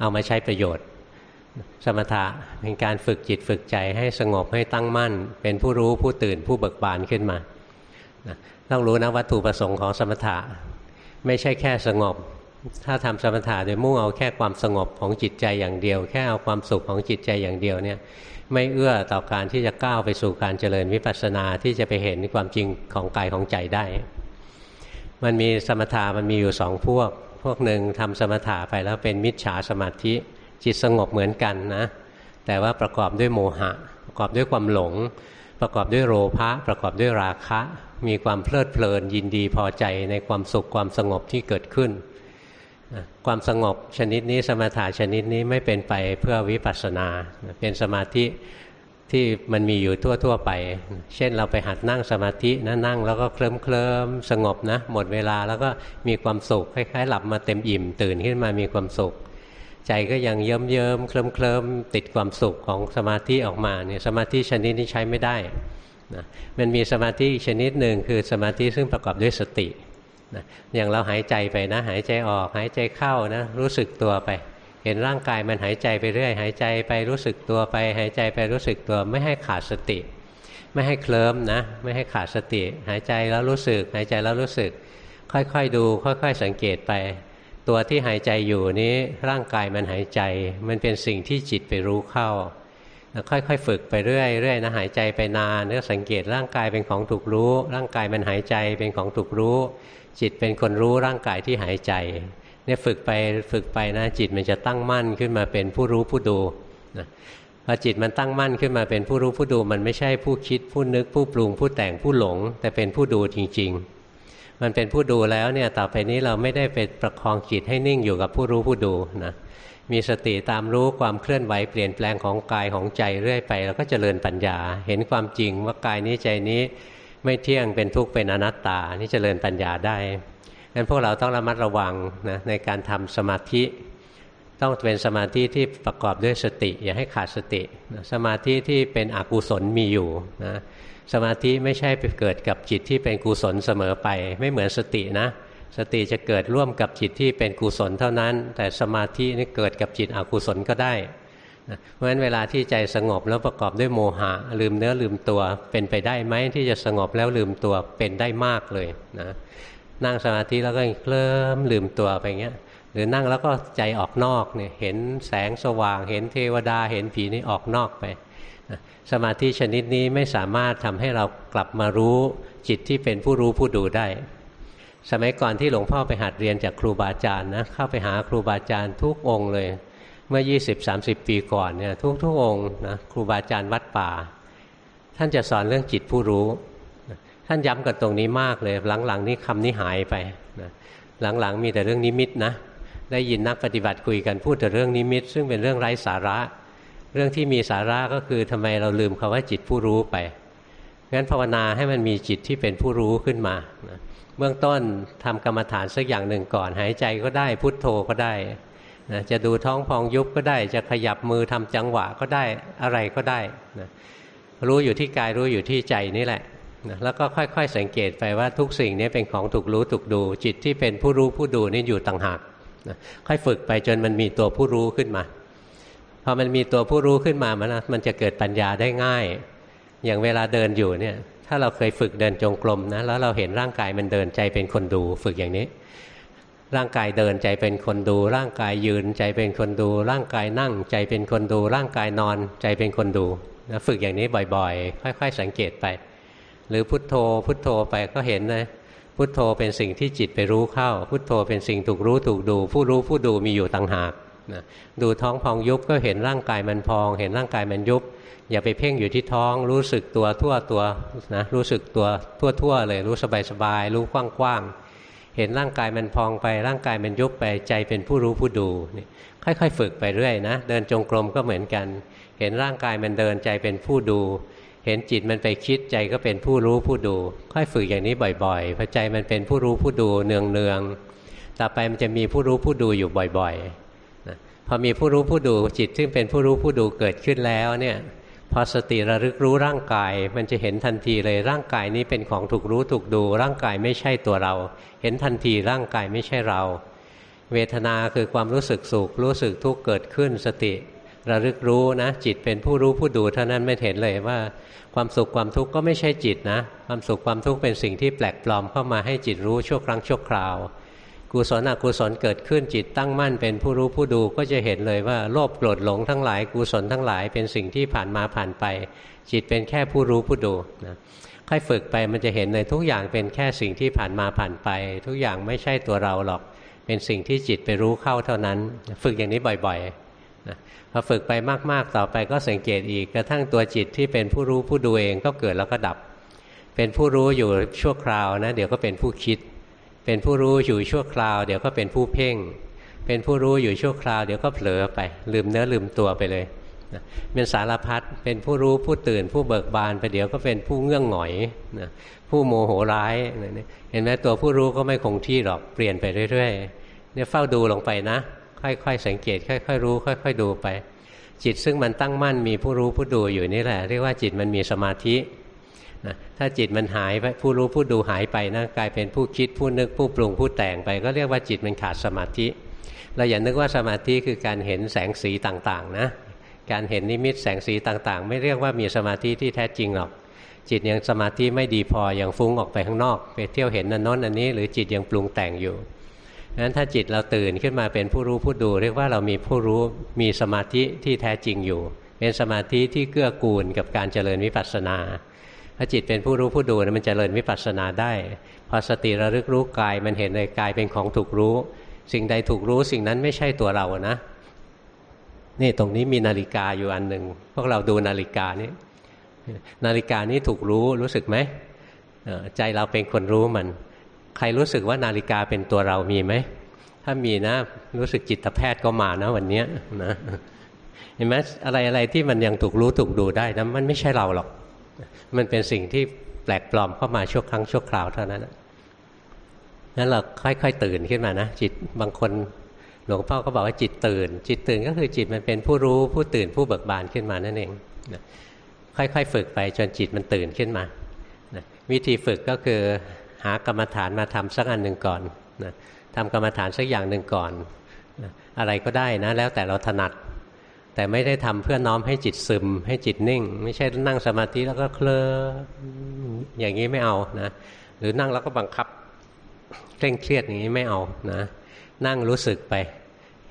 เอามาใช้ประโยชน์ สมถะเป็นการฝึกจิตฝึกใจให้สงบให้ตั้งมั่น เป็นผู้รู้ผู้ตื่นผู้เบิกบานขึ้นมาต้องรู้นะวัตถุประสงค์ของสมถะ ไม่ใช่แค่สงบ ถ้าทำสมถะโดยมุ่งเอาแค่ความสงบของจิตใจอย่างเดียว แค่เอาความสุขของจิตใจอย่างเดียวเนี่ยไม่เอื้อต่อการที่จะก้าวไปสู่การเจริญวิปัสสนาที่จะไปเห็นความจริงของกายของใจได้ มันมีสมถะมันมีอยู่สองพวก พวกหนึ่งทำสมถะไปแล้วเป็นมิจฉาสมาธิจิตสงบเหมือนกันนะ แต่ว่าประกอบด้วยโมหะ ประกอบด้วยความหลง ประกอบด้วยโลภะประกอบด้วยราคะ มีความเพลิดเพลินยินดีพอใจในความสุขความสงบที่เกิดขึ้น ความสงบชนิดนี้สมาธิชนิดนี้ไม่เป็นไปเพื่อวิปัสสนา เป็นสมาธิที่มันมีอยู่ทั่ว ๆ ไป เช่นเราไปหัดนั่งสมาธินะนั่งแล้วก็เคลิ้มเคลิมสงบนะ หมดเวลาแล้วก็มีความสุขคล้ายๆ หลับมาเต็มอิ่ม ตื่นขึ้นมามีความสุข ใจก็ยังเยิ้มเยิ้มเคลิ้มเคลิมติดความสุขของสมาธิออกมาเนี่ยสมาธิชนิดนี้ใช้ไม่ได้นะมันมีสมาธิชนิดหนึ่งคือสมาธิซึ่งประกอบด้วยสติ นะอย่างเราหายใจไปนะ หายใจออกหายใจเข้านะ รู้สึกตัวไป เห็นร่างกายมันหายใจไปเรื่อย หายใจไปรู้สึกตัวไป หายใจไปรู้สึกตัวไม่ให้ขาดสติ ไม่ให้เคลิ้มนะ ไม่ให้ขาดสติ หายใจแล้วรู้สึก หายใจแล้วรู้สึก ค่อยๆดู ค่อย ๆ สังเกตไป ตัวที่หายใจอยู่นี้ร่างกายมันหายใจ มันเป็นสิ่งที่จิตไปรู้เข้าค่อยๆ ฝึกไปเรื่อยๆนะหายใจไปนานก็สังเกตร่างกายเป็นของถูกรู้ ร่างกายมันหายใจเป็นของถูกรู้ จิตเป็นคนรู้ร่างกายที่หายใจเนี่ยฝึกไปฝึกไปนะจิตมันจะตั้งมั่นขึ้นมาเป็นผู้รู้ผู้ดูนะพอจิตมันตั้งมั่นขึ้นมาเป็นผู้รู้ผู้ดูมันไม่ใช่ผู้คิดผู้นึกผู้ปรุงผู้แต่งผู้หลง แต่เป็นผู้ดูจริง ๆ มันเป็นผู้ดูแล้วเนี่ยต่อไปนี้เราไม่ได้ไปประคองจิตให้นิ่งอยู่กับผู้รู้ผู้ดูนะมีสติตามรู้ความเคลื่อนไหวเปลี่ยนแปลงของกายของใจเรื่อยไปแล้วก็เจริญปัญญา เห็นความจริงว่ากายนี้ใจนี้ ไม่เที่ยงเป็นทุกข์เป็นอนัตตานี่เจริญปัญญาได้งั้นพวกเราต้องระมัดระวังนะในการทำสมาธิ ต้องเป็นสมาธิที่ประกอบด้วยสติ อย่าให้ขาดสติ สมาธิที่เป็นอกุศลมีอยู่นะสมาธิไม่ใช่ไปเกิดกับจิตที่เป็นกุศลเสมอไป ไม่เหมือนสตินะ สติจะเกิดร่วมกับจิตที่เป็นกุศลเท่านั้น แต่สมาธินี่เกิดกับจิตอกุศลก็ได้ เพราะฉะนั้นเวลาที่ใจสงบแล้วประกอบด้วยโมหะ ลืมเนื้อลืมตัวเป็นไปได้ไหมที่จะสงบแล้วลืมตัวเป็นได้มากเลยนะนั่งสมาธิแล้วก็เคลิ้มลืมตัวไปเงี้ยหรือนั่งแล้วก็ใจออกนอกเนี่ยเห็นแสงสว่าง เห็นเทวดาเห็นผีนี่ออกนอกไปสมาธิชนิดนี้ไม่สามารถทำให้เรากลับมารู้จิตที่เป็นผู้รู้ผู้ดูได้ สมัยก่อนที่หลวงพ่อไปหัดเรียนจากครูบาอาจารย์นะเข้าไปหาครูบาอาจารย์ทุกองค์เลย เมื่อ 20-30 ปีก่อนเนี่ยทุกทุกองค์นะครูบาอาจารย์วัดป่า ท่านจะสอนเรื่องจิตผู้รู้ ท่านย้ำกันตรงนี้มากเลย หลังๆ นี้คำนี้หายไปนะหลังๆ มีแต่เรื่องนิมิตนะได้ยินนักปฏิบัติคุยกันพูดแต่เรื่องนิมิต ซึ่งเป็นเรื่องไร้สาระ เรื่องที่มีสาระก็คือทำไมเราลืมคาว่าจิตผู้รู้ไปงั้นภาวนาให้มันมีจิตที่เป็นผู้รู้ขึ้นมานะเบื้องต้นทำกรรมฐานสักอย่างหนึ่งก่อน หายใจก็ได้พุทโธก็ได้ นะจะดูท้องพองยุบก็ได้ จะขยับมือทำจังหวะก็ได้อะไรก็ได้นะรู้อยู่ที่กายรู้อยู่ที่ใจนี่แหละนะแล้วก็ค่อยๆสังเกตไปว่าทุกสิ่งนี้เป็นของถูกรู้ถูกดู จิตที่เป็นผู้รู้ผู้ดูนี่อยู่ต่างหากนะค่อยฝึกไปจนมันมีตัวผู้รู้ขึ้นมาพอมันมีตัวผู้รู้ขึ้นมามันมันจะเกิดปัญญาได้ง่าย อย่างเวลาเดินอยู่เนี่ยถ้าเราเคยฝึกเดินจงกรมนะแล้วเราเห็นร่างกายมันเดินใจเป็นคนดูฝึกอย่างนี้ ร่างกายเดินใจเป็นคนดู ร่างกายยืนใจเป็นคนดู ร่างกายนั่งใจเป็นคนดู ร่างกายนอนใจเป็นคนดูนะฝึกอย่างนี้บ่อยๆ ค่อย ๆ สังเกตไป หรือพุทโธ พุทโธไปก็เห็นนะพุทโธเป็นสิ่งที่จิตไปรู้เข้า พุทโธเป็นสิ่งถูกรู้ถูกดู ผู้รู้ผู้ดูมีอยู่ต่างหากนะดูท้องพองยุบก็เห็นร่างกายมันพอง เห็นร่างกายมันยุบ อย่าไปเพ่งอยู่ที่ท้อง รู้สึกตัวทั่วตัวนะรู้สึกตัวทั่วทั่วเลยรู้สบายสบายรู้กว้างกว้าง เห็นร่างกายมันพองไปร่างกายมันยุบไปใจเป็นผู้รู้ผู้ดูนี่ค่อยๆ ฝึกไปเรื่อยนะ เดินจงกรมก็เหมือนกัน เห็นร่างกายมันเดินใจเป็นผู้ดู เห็นจิตมันไปคิดใจก็เป็นผู้รู้ผู้ดู ค่อยฝึกอย่างนี้บ่อยๆพอใจมันเป็นผู้รู้ผู้ดูเนืองๆต่อไปมันจะมีผู้รู้ผู้ดูอยู่บ่อยๆพอมีผู้รู้ผู้ดูจิตซึ่งเป็นผู้รู้ผู้ดูเกิดขึ้นแล้วเนี่ย พอสติระลึกรู้ร่างกาย มันจะเห็นทันทีเลยร่างกายนี้เป็นของถูกรู้ถูกดู ร่างกายไม่ใช่ตัวเรา เห็นทันทีร่างกายไม่ใช่เรา เวทนาคือความรู้สึกสุขรู้สึกทุกข์เกิดขึ้นสติ ระลึกรู้นะจิตเป็นผู้รู้ผู้ดูเท่านั้นไม่เห็นเลยว่า ความสุขความทุกข์ก็ไม่ใช่จิตนะ ความสุขความทุกข์เป็นสิ่งที่แปลกปลอมเข้ามาให้จิตรู้ชั่วครั้งชั่วคราว กุศลอกุศลเกิดขึ้นจิตตั้งมั่นเป็นผู้รู้ผู้ดูก็จะเห็นเลยว่าโลภโกรธหลงทั้งหลายกุศลทั้งหลายเป็นสิ่งที่ผ่านมาผ่านไป จิตเป็นแค่ผู้รู้ผู้ดูนะค่อยฝึกไปมันจะเห็นเลยทุกอย่างเป็นแค่สิ่งที่ผ่านมาผ่านไป ทุกอย่างไม่ใช่ตัวเราหรอก เป็นสิ่งที่จิตไปรู้เข้าเท่านั้น ฝึกอย่างนี้บ่อยๆนะพอฝึกไปมากๆต่อไปก็สังเกตอีกกระทั่งตัวจิตที่เป็นผู้รู้ผู้ดูเองก็เกิดแล้วก็ดับ เป็นผู้รู้อยู่ชั่วคราวนะเดี๋ยวก็เป็นผู้คิด เป็นผู้รู้อยู่ชั่วคราว เดี๋ยวก็เป็นผู้เพ่ง เป็นผู้รู้อยู่ชั่วคราวเดี๋ยวก็เผลอไป ลืมเนื้อลืมตัวไปเลยเป็นสารพัดเป็นผู้รู้ผู้ตื่นผู้เบิกบานไปเดี๋ยวก็เป็นผู้เงื่องหงอยนะผู้โมโหร้ายเห็นไหมตัวผู้รู้ก็ไม่คงที่หรอกเปลี่ยนไปเรื่อยๆเนี่ยเฝ้าดูลงไปนะ ค่อยๆสังเกต ค่อย ๆ รู้ ค่อย ๆ ดูไป จิตซึ่งมันตั้งมั่นมีผู้รู้ผู้ดูอยู่นี่แหละ เรียกว่าจิตมันมีสมาธิ นะถ้าจิตมันหายไปผู้รู้ผู้ดูหายไปนะกลายเป็นผู้คิดผู้นึกผู้ปรุงผู้แต่งไป ก็เรียกว่าจิตมันขาดสมาธิเราอย่านึกว่าสมาธิคือการเห็นแสงสีต่างๆนะการเห็นนิมิตแสงสีต่างๆ ไม่เรียกว่ามีสมาธิที่แท้จริงหรอก จิตยังสมาธิไม่ดีพอยังฟุ้งออกไปข้างนอก ไปเที่ยวเห็นนันน้นอันนี้ หรือจิตยังปรุงแต่งอยู่นั้นถ้าจิตเราตื่นขึ้นมาเป็นผู้รู้ผู้ดู เรียกว่าเรามีผู้รู้มีสมาธิที่แท้จริงอยู่ เป็นสมาธิที่เกื้อกูลกับการเจริญวิปัสสนา ถ้าจิตเป็นผู้รู้ผู้ดูมันจเจริญวิปัสสนาได้ พอสติระลึกรู้กายมันเห็นในกายเป็นของถูกรู้ สิ่งใดถูกรู้สิ่งนั้นไม่ใช่ตัวเรานะ นี่ตรงนี้มีนาฬิกาอยู่อันหนึ่งพวกเราดูนาฬิกานี้นาฬิกานี้ถูกรู้รู้สึกไหมใจเราเป็นคนรู้มัน ใครรู้สึกว่านาฬิกาเป็นตัวเรามีไหมถ้ามีนะรู้สึกจิตแพทย์ก็มานะวันนี้นะเห็นไหมอะไรอะไรที่มันยังถูกรู้ถูกดูได้นะมันไม่ใช่เราหรอก มันเป็นสิ่งที่แปลกปลอมเข้ามาชั่วครั้งชั่วคราวเท่านั้นนั้นเราค่อยๆตื่นขึ้นมานะจิตบางคนหลวงพ่อก็บอกว่าจิตตื่น จิตตื่นก็คือจิตมันเป็นผู้รู้ผู้ตื่นผู้เบิกบานขึ้นมานั่นเองค่อยๆฝึกไปจนจิตมันตื่นขึ้นมาวิธีฝึกก็คือหากรรมฐานมาทำสักอันหนึ่งก่อนนะทำกรรมฐานสักอย่างหนึ่งก่อนนะอะไรก็ได้นะแล้วแต่เราถนัด แต่ไม่ได้ทำเพื่อน้อมให้จิตซึม ให้จิตนิ่ง ไม่ใช่นั่งสมาธิแล้วก็เคลิ้อย่างนี้ไม่เอานะ หรือนั่งแล้วก็บังคับเคร่งเครียดอย่างนี้ไม่เอานะ นั่งรู้สึกไป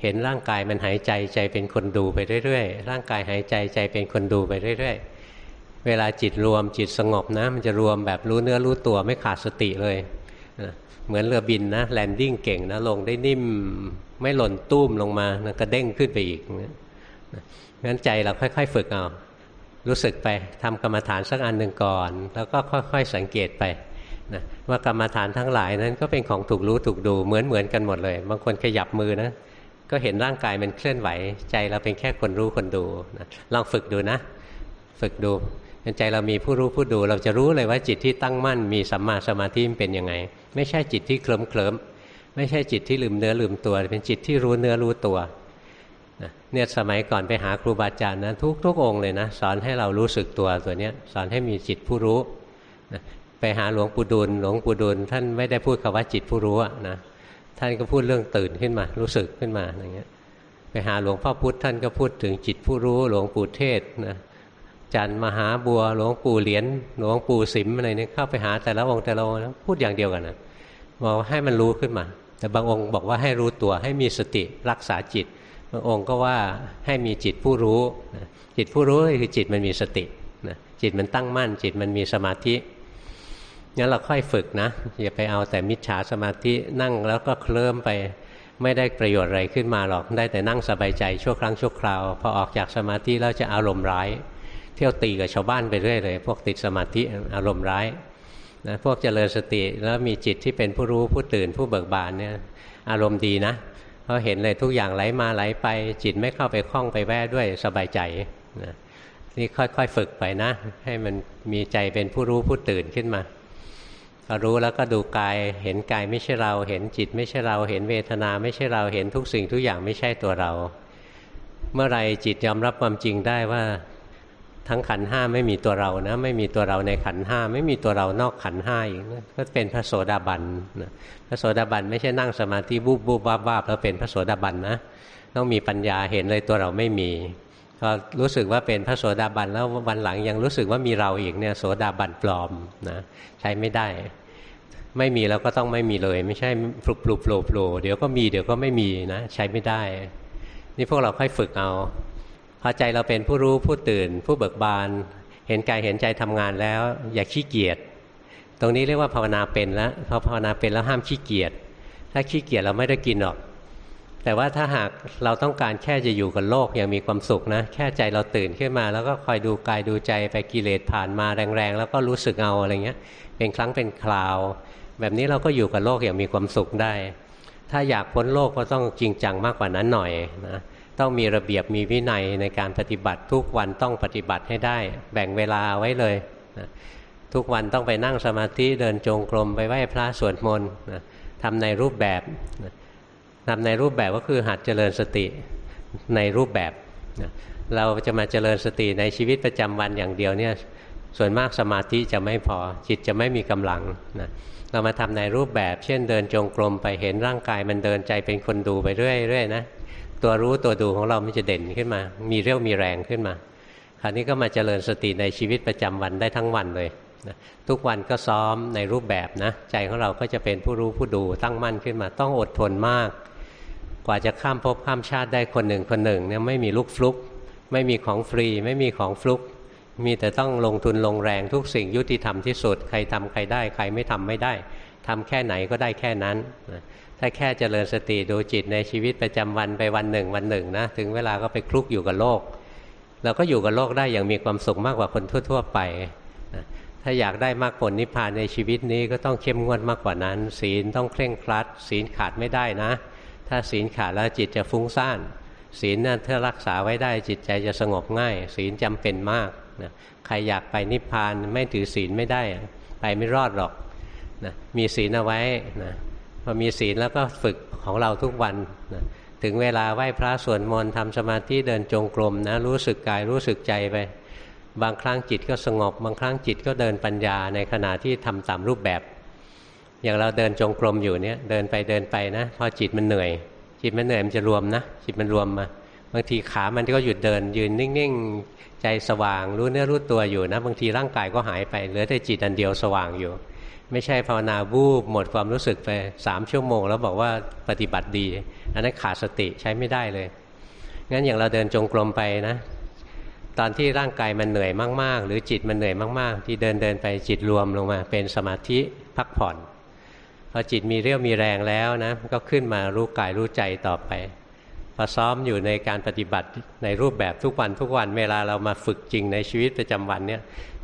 เห็นร่างกายมันหายใจใจเป็นคนดูไปเรื่อยๆ ร่างกายหายใจใจเป็นคนดูไปเรื่อยๆ เวลาจิตรวมจิตสงบนะ มันจะรวมแบบรู้เนื้อรู้ตัวไม่ขาดสติเลยเหมือนเรือบินนะแลนดิ้งเก่งนะลงได้นิ่มไม่หล่นตุ้มลงมานะกระเด้งขึ้นไปอีก งั้นใจเราค่อย ๆ ฝึกเอา รู้สึกไปทำกรรมฐานสักอันหนึ่งก่อน แล้วก็ค่อย ๆ สังเกตไปนะว่ากรรมฐานทั้งหลายนั้นก็เป็นของถูกรู้ถูกดูเหมือนเหมือนกันหมดเลย บางคนขยับมือนะก็เห็นร่างกายมันเคลื่อนไหว ใจเราเป็นแค่คนรู้คนดูนะลองฝึกดูนะ ฝึกดูใจเรามีผู้รู้ผู้ดู เราจะรู้เลยว่าจิตที่ตั้งมั่นมีสัมมาสมาธิเป็นยังไง ไม่ใช่จิตที่เคลิ้มเคลิ้มไม่ใช่จิตที่ลืมเนื้อลืมตัว เป็นจิตที่รู้เนื้อรู้ตัว เนี่ยสมัยก่อนไปหาครูบาอาจารย์นะทุกทุกองเลยนะสอนให้เรารู้สึกตัวตัวเนี้ยสอนให้มีจิตผู้รู้ไปหาหลวงปู่ดูลหลวงปู่ดูลท่านไม่ได้พูดคำว่าจิตผู้รู้นะท่านก็พูดเรื่องตื่นขึ้นมา รู้สึกขึ้นมาอย่างเงี้ยไปหาหลวงพ่อพุธท่านก็พูดถึงจิตผู้รู้ หลวงปู่เทศนะจันมหาบัวหลวงปู่เหรียญหลวงปู่สิมอะไรเนี่ยเข้าไปหาแต่ละองค์แต่ละองค์พูดอย่างเดียวกันนะบอกให้มันรู้ขึ้นมา แต่บางองค์บอกว่าให้รู้ตัวให้มีสติรักษาจิต องค์ก็ว่าให้มีจิตผู้รู้ จิตผู้รู้คือจิตมันมีสติจิตมันตั้งมั่น จิตมันมีสมาธิงั้นเราค่อยฝึกนะอย่าไปเอาแต่มิจฉาสมาธินั่งแล้วก็เคลิ้มไปไม่ได้ประโยชน์อะไรขึ้นมาหรอกได้แต่นั่งสบายใจชั่วครั้งชั่วคราว พอออกจากสมาธิแล้วจะอารมณ์ร้าย เที่ยวตีกับชาวบ้านไปเรื่อยเลย พวกติดสมาธิอารมณ์ร้ายนะพวกเจริญสติแล้วมีจิตที่เป็นผู้รู้ผู้ตื่นผู้เบิกบานเนี่ยอารมณ์ดีนะ พราะเห็นเลยทุกอย่างไหลมาไหลไป จิตไม่เข้าไปคล้องไปแวะด้วยสบายใจนะนี่ค่อยๆฝึกไปนะ ให้มันมีใจเป็นผู้รู้ผู้ตื่นขึ้นมาพอรู้แล้วก็ดูกายเห็นกายไม่ใช่เรา เห็นจิตไม่ใช่เรา เห็นเวทนาไม่ใช่เราเห็นทุกสิ่งทุกอย่างไม่ใช่ตัวเรา เมื่อไรจิตยอมรับความจริงได้ว่า ทั้งขันห้าไม่มีตัวเรานะ ไม่มีตัวเราในขันห้าไม่มีตัวเรานอกขันห้าอีกก็เป็นพระโสดาบันนะพระโสดาบันไม่ใช่นั่งสมาธิบูบบูบบ้าบ้าแล้วเป็นพระโสดาบันนะต้องมีปัญญาเห็นเลยตัวเราไม่มีพอรู้สึกว่าเป็นพระโสดาบันแล้ววันหลังยังรู้สึกว่ามีเราอีกเนี่ยโสดาบันปลอมนะใช้ไม่ได้ ไม่มีแล้วก็ต้องไม่มีเลย ไม่ใช่ปลุกปลุกโผล่โผล่เดี๋ยวก็มีเดี๋ยวก็ไม่มีนะ ใช้ไม่ได้ นี่พวกเราค่อยฝึกเอา อใจเราเป็นผู้รู้ผู้ตื่น ผู้เบิกบาน เห็นกายเห็นใจทำงานแล้ว อย่าขี้เกียจตรงนี้เรียกว่าภาวนาเป็นแล้วพอภาวนาเป็นแล้วห้ามขี้เกียจถ้าขี้เกียจเราไม่ได้กินหรอก แต่ว่าถ้าหากเราต้องการแค่จะอยู่กับโลกอย่างมีความสุขนะ แค่ใจเราตื่นขึ้นมา แล้วก็คอยดูกายดูใจไปกิเลสผ่านมาแรงๆ แล้วก็รู้สึกเอาอะไรเงี้ย เป็นครั้งเป็นคราว แบบนี้เราก็อยู่กับโลกอย่างมีความสุขได้ ถ้าอยากพ้นโลกก็ต้องจริงจังมากกว่านั้นหน่อยนะ ต้องมีระเบียบมีวินัยในการปฏิบัติทุกวันต้องปฏิบัติให้ได้ แบ่งเวลาไว้เลยนะทุกวันต้องไปนั่งสมาธิเดินจงกรมไปไหว้พระสวดมนต์นะทำในรูปแบบนะทำในรูปแบบก็คือหัดเจริญสติในรูปแบบเราจะมาเจริญสติในชีวิตประจำวันอย่างเดียวเนี่ยส่วนมากสมาธิจะไม่พอจิตจะไม่มีกำลังนะเรามาทำในรูปแบบ เช่นเดินจงกรมไปเห็นร่างกายมันเดินใจเป็นคนดูไปเรื่อยๆนะ ตัวรู้ตัวดูของเรามันจะเด่นขึ้นมา มีเรี่ยวมีแรงขึ้นมา คราวนี้ก็มาเจริญสติในชีวิตประจำวันได้ทั้งวันเลยนะทุกวันก็ซ้อมในรูปแบบนะ ใจของเราก็จะเป็นผู้รู้ผู้ดูตั้งมั่นขึ้นมา ต้องอดทนมาก กว่าจะข้ามภพข้ามชาติได้คนหนึ่งคนหนึ่งเนี่ยไม่มีลูกฟลุก ไม่มีของฟรี ไม่มีของฟลุก มีแต่ต้องลงทุนลงแรงทุกสิ่งยุติธรรมที่สุด ใครทำใครได้ ใครไม่ทำไม่ได้ทำแค่ไหนก็ได้แค่นั้นนะ ถ้าแค่เจริญสติดูจิตในชีวิตประจำวันไปวันหนึ่งวันหนึ่งนะถึงเวลาก็ไปคลุกอยู่กับโลก เราก็อยู่กับโลกได้อย่างมีความสุขมากกว่าคนทั่ว ๆ ไปนะถ้าอยากได้มากผลนิพพานในชีวิตนี้ก็ต้องเข้มงวดมากกว่านั้น ศีลต้องเคร่งครัด ศีลขาดไม่ได้นะ ถ้าศีลขาดแล้วจิตจะฟุ้งซ่านศีลนั่นถ้ารักษาไว้ได้จิตใจจะสงบง่าย ศีลจำเป็นมากนะใครอยากไปนิพพานไม่ถือศีลไม่ได้ ไปไม่รอดหรอกนะมีศีลเอาไว้นะ พอมีศีลแล้วก็ฝึกของเราทุกวันนะถึงเวลาไหว้พระสวดมนต์ทำสมาธิเดินจงกรมนะรู้สึกกายรู้สึกใจไป บางครั้งจิตก็สงบ บางครั้งจิตก็เดินปัญญาในขณะที่ทำตามรูปแบบ อย่างเราเดินจงกรมอยู่เนี้ยเดินไปเดินไปนะพอจิตมันเหนื่อย จิตมันเหนื่อยมันจะรวมนะจิตมันรวมมาบางทีขามันก็หยุดเดิน ยืนนิ่งๆใจสว่าง รู้เนื้อรู้ตัวอยู่นะ บางทีร่างกายก็หายไปเหลือแต่จิตอันเดียวสว่างอยู่ ไม่ใช่ภาวนาบูบหมดความรู้สึกไปสามชั่วโมง แล้วบอกว่าปฏิบัติดี อันนั้นขาดสติใช้ไม่ได้เลย งั้นอย่างเราเดินจงกรมไปนะ ตอนที่ร่างกายมันเหนื่อยมาก ๆ หรือจิตมันเหนื่อยมาก ๆ ที่เดินเดินไปจิตรวมลงมา เป็นสมาธิพักผ่อนพอจิตมีเรี่ยวมีแรงแล้วนะก็ขึ้นมารู้กายรู้ใจต่อไป พอซ้อมอยู่ในการปฏิบัติในรูปแบบทุกวันทุกวันเวลาเรามาฝึกจริงในชีวิตประจำวันเนี่ย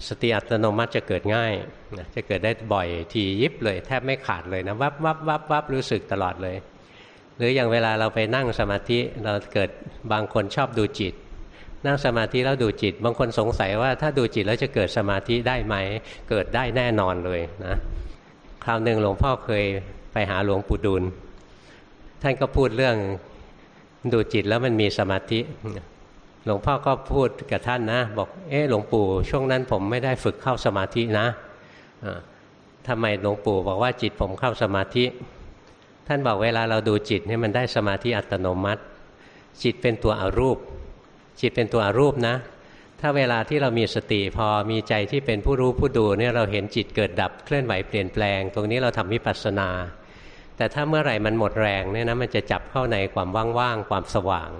สติอัตโนมัติจะเกิดง่ายนะจะเกิดได้บ่อยทียิบเลย แทบไม่ขาดเลยนะวับวับวับวับรู้สึกตลอดเลย หรืออย่างเวลาเราไปนั่งสมาธิเราเกิดบางคนชอบดูจิต นั่งสมาธิแล้วดูจิต บางคนสงสัยว่าถ้าดูจิตแล้วจะเกิดสมาธิได้ไหม เกิดได้แน่นอนเลยนะคราวหนึ่งหลวงพ่อเคยไปหาหลวงปู่ดูลท่านก็พูดเรื่อง ดูจิตแล้วมันมีสมาธิ หลวงพ่อก็พูดกับท่านนะ บอก เออหลวงปู่ช่วงนั้นผมไม่ได้ฝึกเข้าสมาธินะทำไมหลวงปู่บอกว่าจิตผมเข้าสมาธิ ท่านบอกเวลาเราดูจิตนี่มันได้สมาธิอัตโนมัติ จิตเป็นตัวอรูป จิตเป็นตัวอรูปนะ ถ้าเวลาที่เรามีสติพอมีใจที่เป็นผู้รู้ผู้ดูเนี่ยเราเห็นจิตเกิดดับเคลื่อนไหวเปลี่ยนแปลง ตรงนี้เราทำวิปัสสนา แต่ถ้าเมื่อไหร่มันหมดแรงเนี่ยนะมันจะจับเข้าในความว่างๆความสว่าง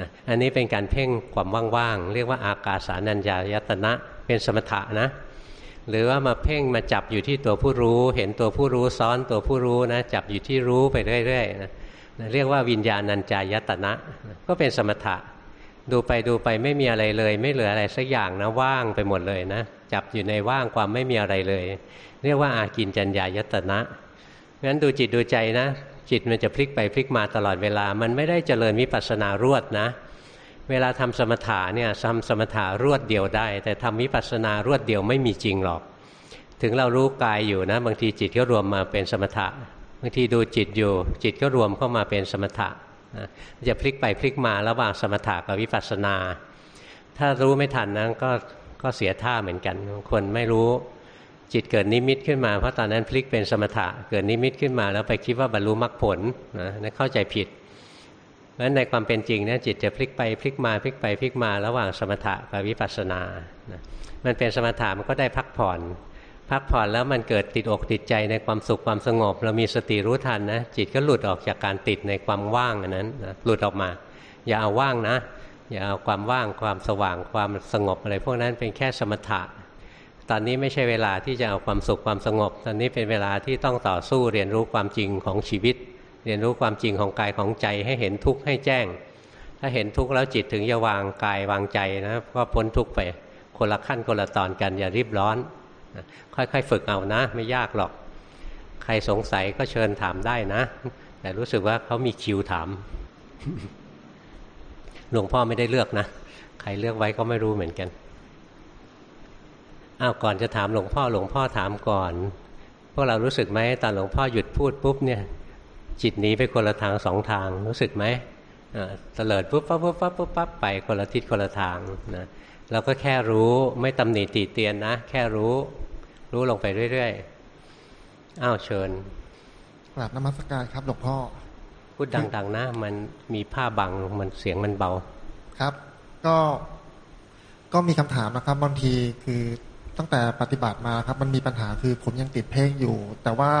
นะอันนี้เป็นการเพ่งความว่างๆเรียกว่าอากาสานัญญายตนะเป็นสมถะนะหรือว่ามาเพ่งมาจับอยู่ที่ตัวผู้รู้ เห็นตัวผู้รู้ซ้อนตัวผู้รู้นะจับอยู่ที่รู้ไปเรื่อยๆนะเรียกว่าวิญญาณัญจายตนะ ก็เป็นสมถะ ดูไปดูไปไม่มีอะไรเลย ไม่เหลืออะไรสักอย่างนะว่างไปหมดเลยนะจับอยู่ในว่างความไม่มีอะไรเลย เรียกว่าอากินจัญญายตนะ งั้นดูจิตดูใจนะ จิตมันจะพลิกไปพลิกมาตลอดเวลา มันไม่ได้เจริญวิปัสสนารวดนะ เวลาทำสมถะเนี่ยทำสมถะรวดเดียวได้ แต่ทำวิปัสสนารวดเดียวไม่มีจริงหรอก ถึงเรารู้กายอยู่นะ บางทีจิตก็รวมมาเป็นสมถะบางทีดูจิตอยู่ จิตก็รวมเข้ามาเป็นสมถะนะจะพลิกไปพลิกมาระหว่างสมถะกับวิปัสสนา ถ้ารู้ไม่ทันนะก็ก็เสียท่าเหมือนกัน คนไม่รู้ จิตเกิดนิมิตขึ้นมาเพราะตอนนั้นพลิกเป็นสมถะเกิดนิมิตขึ้นมา แล้วไปคิดว่าบรรลุมรรคผลนะนั่นเข้าใจผิดเพราะฉะนั้นในความเป็นจริงเนี่ยจิตจะพลิกไปพลิกมาพลิกไปพลิกมาระหว่างสมถะกับวิปัสสนานะมันเป็นสมถะมันก็ได้พักผ่อน พักผ่อนแล้วมันเกิดติดอกติดใจในความสุขความสงบ เรามีสติรู้ทันนะจิตก็หลุดออกจากการติดในความว่างอันนั้นนะหลุดออกมา อย่าเอาว่างนะ อย่าเอาความว่างความสว่างความสงบอะไรพวกนั้นเป็นแค่สมถะ ตอนนี้ไม่ใช่เวลาที่จะเอาความสุขความสงบ ตอนนี้เป็นเวลาที่ต้องต่อสู้เรียนรู้ความจริงของชีวิต เรียนรู้ความจริงของกายของใจให้เห็นทุกข์ให้แจ้ง ถ้าเห็นทุกข์แล้วจิตถึงจะวางกายวางใจนะก็พ้นทุกข์ไปคนละขั้นคนละตอนกันอย่ารีบร้อน ค่อยๆฝึกเอานะ ไม่ยากหรอก ใครสงสัยก็เชิญถามได้นะ แต่รู้สึกว่าเขามีคิวถามหลวงพ่อไม่ได้เลือกนะ ใครเลือกไว้ก็ไม่รู้เหมือนกัน อ้าวก่อนจะถามหลวงพ่อหลวงพ่อถามก่อน พวกเรารู้สึกไหมตอนหลวงพ่อหยุดพูดปุ๊บเนี่ย จิตหนีไปคนละทางสองทางรู้สึกไหมเตลิดปุ๊บปั๊บปุ๊บปั๊บปุ๊บปั๊บไปคนละทิศคนละทางนะเราก็แค่รู้ไม่ตำหนิตีเตียนนะ แค่รู้ รู้ลงไปเรื่อยๆอ้าวเชิญกราบนมัสการครับหลวงพ่อ พูดดังๆนะมันมีผ้าบังมันเสียงมันเบาครับ ก็ก็มีคำถามนะครับบางทีคือ ตั้งแต่ปฏิบัติมาครับ มันมีปัญหาคือผมยังติดเพ่งอยู่ แต่ว่า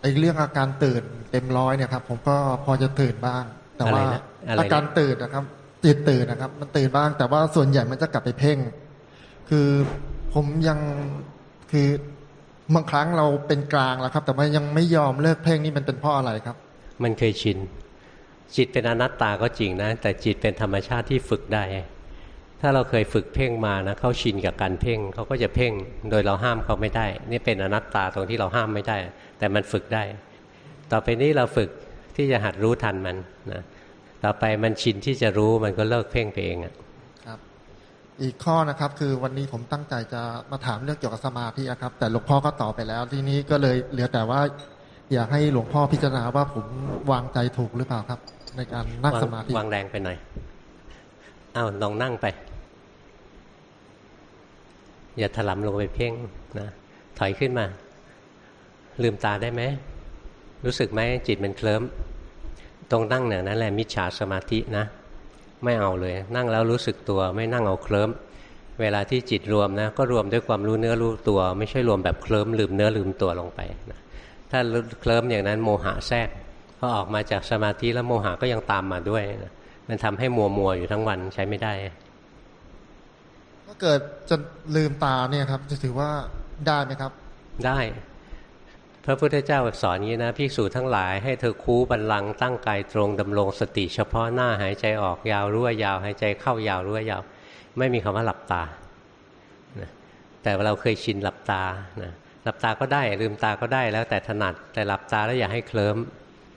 ไอ้เรื่องอาการตื่นเต็มร้อยเนี่ยครับ ผมก็พอจะตื่นบ้าง แต่ว่าอะไรนะอะไรนะอาการตื่นนะครับจิตตื่นนะครับ มันตื่นบ้าง แต่ว่าส่วนใหญ่มันจะกลับไปเพ่ง คือผมยังคือบางครั้งเราเป็นกลางแล้วครับ แต่ว่ายังไม่ยอมเลิกเพ่งนี่มันเป็นเพราะอะไรครับ มันเคยชินจิตเป็นอนัตตาก็จริงนะ แต่จิตเป็นธรรมชาติที่ฝึกได้ ถ้าเราเคยฝึกเพ่งมานะเขาชินกับการเพ่งเขาก็จะเพ่งโดยเราห้ามเขาไม่ได้ นี่เป็นอนัตตาตรงที่เราห้ามไม่ได้ แต่มันฝึกได้ ต่อไปนี้เราฝึกที่จะหัดรู้ทันมันนะต่อไปมันชินที่จะรู้มันก็เลิกเพ่งไปเองอะครับ อีกข้อนะครับคือวันนี้ผมตั้งใจจะมาถามเรื่องเกี่ยวกับสมาธิอะครับ แต่หลวงพ่อก็ตอบไปแล้วทีนี้ก็เลยเหลือแต่ว่า อยากให้หลวงพ่อพิจารณาว่าผมวางใจถูกหรือเปล่าครับ ในการนั่งสมาธิวางแรงไปหน่อยอ้าวลองนั่งไป อย่าถลำลงไปเพ่งนะถอยขึ้นมา ลืมตาได้ไหม รู้สึกไหมจิตมันเคลิ้มตรงนั่งเนี่ยนั่นแหละมิจฉาสมาธินะไม่เอาเลย นั่งแล้วรู้สึกตัวไม่นั่งเอาเคลิ้มเวลาที่จิตรวมนะก็รวมด้วยความรู้เนื้อรู้ตัว ไม่ใช่รวมแบบเคลิ้มลืมเนื้อลืมตัวลงไปนะถ้าเคลิ้มอย่างนั้นโมหะแทรกพอออกมาจากสมาธิแล้วโมหะก็ยังตามมาด้วยนะมันทำให้มัวมัวอยู่ทั้งวันใช้ไม่ได้ เกิดจะลืมตาเนี่ยครับ จะถือว่าได้ไหมครับ ได้ พระพุทธเจ้าสอนอย่างนี้นะภิกษุทั้งหลายให้เธอคูบันลังก์ตั้งกายตรงดำรงสติเฉพาะหน้าหายใจออกยาวรู้ว่ายาว หายใจเข้ายาวรู้ว่ายาว ไม่มีคำว่าหลับตานะแต่เราเคยชินหลับตานะหลับตาก็ได้ลืมตาก็ได้แล้วแต่ถนัด แต่หลับตาแล้วอย่าให้เคลิ้ม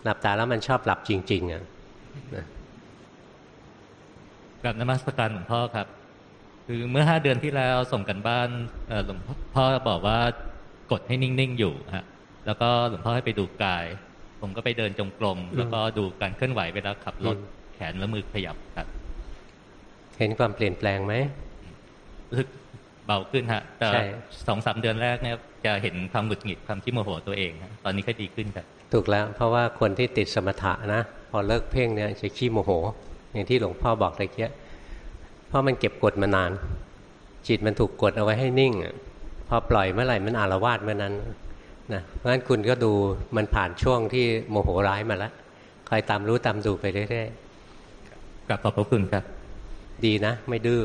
หลับตาแล้วมันชอบหลับจริง ๆอะนะกับนมัสการหลวงพ่อครับ คือเมื่อห้าเดือนที่แล้วส่งกันบ้านเอ่อหลวงพ่อบอกว่ากดให้นิ่งๆอยู่ฮะแล้วก็หลวงพ่อให้ไปดูกาย ผมก็ไปเดินจงกรมแล้วก็ดูการเคลื่อนไหวเวลาขับรถอืมแขนและมือขยับครับ เห็นความเปลี่ยนแปลงไหมรู้สึกเบาขึ้นฮะแต่ใช่สองสามเดือนแรกเนี่ยจะเห็นความหงุดหงิดความที่โมโหตัวเองฮะตอนนี้ก็ดีขึ้นครับถูกแล้วเพราะว่าคนที่ติดสมถะนะ พอเลิกเพ่งเนี่ยจะขี้โมโห อย่างที่หลวงพ่อบอกตะเกีย เพราะมันเก็บกดมานาน จิตมันถูกกดเอาไว้ให้นิ่งอะพอปล่อยเมื่อไหร่มันอารวาสเมื่อนั้นนะเพราะฉะนั้นคุณก็ดูมันผ่านช่วงที่โมโหร้ายมาแล้วคอยตามรู้ตามดูไปเรื่อยกลับขอบพระคุณครับๆดีนะ ไม่ดื้อ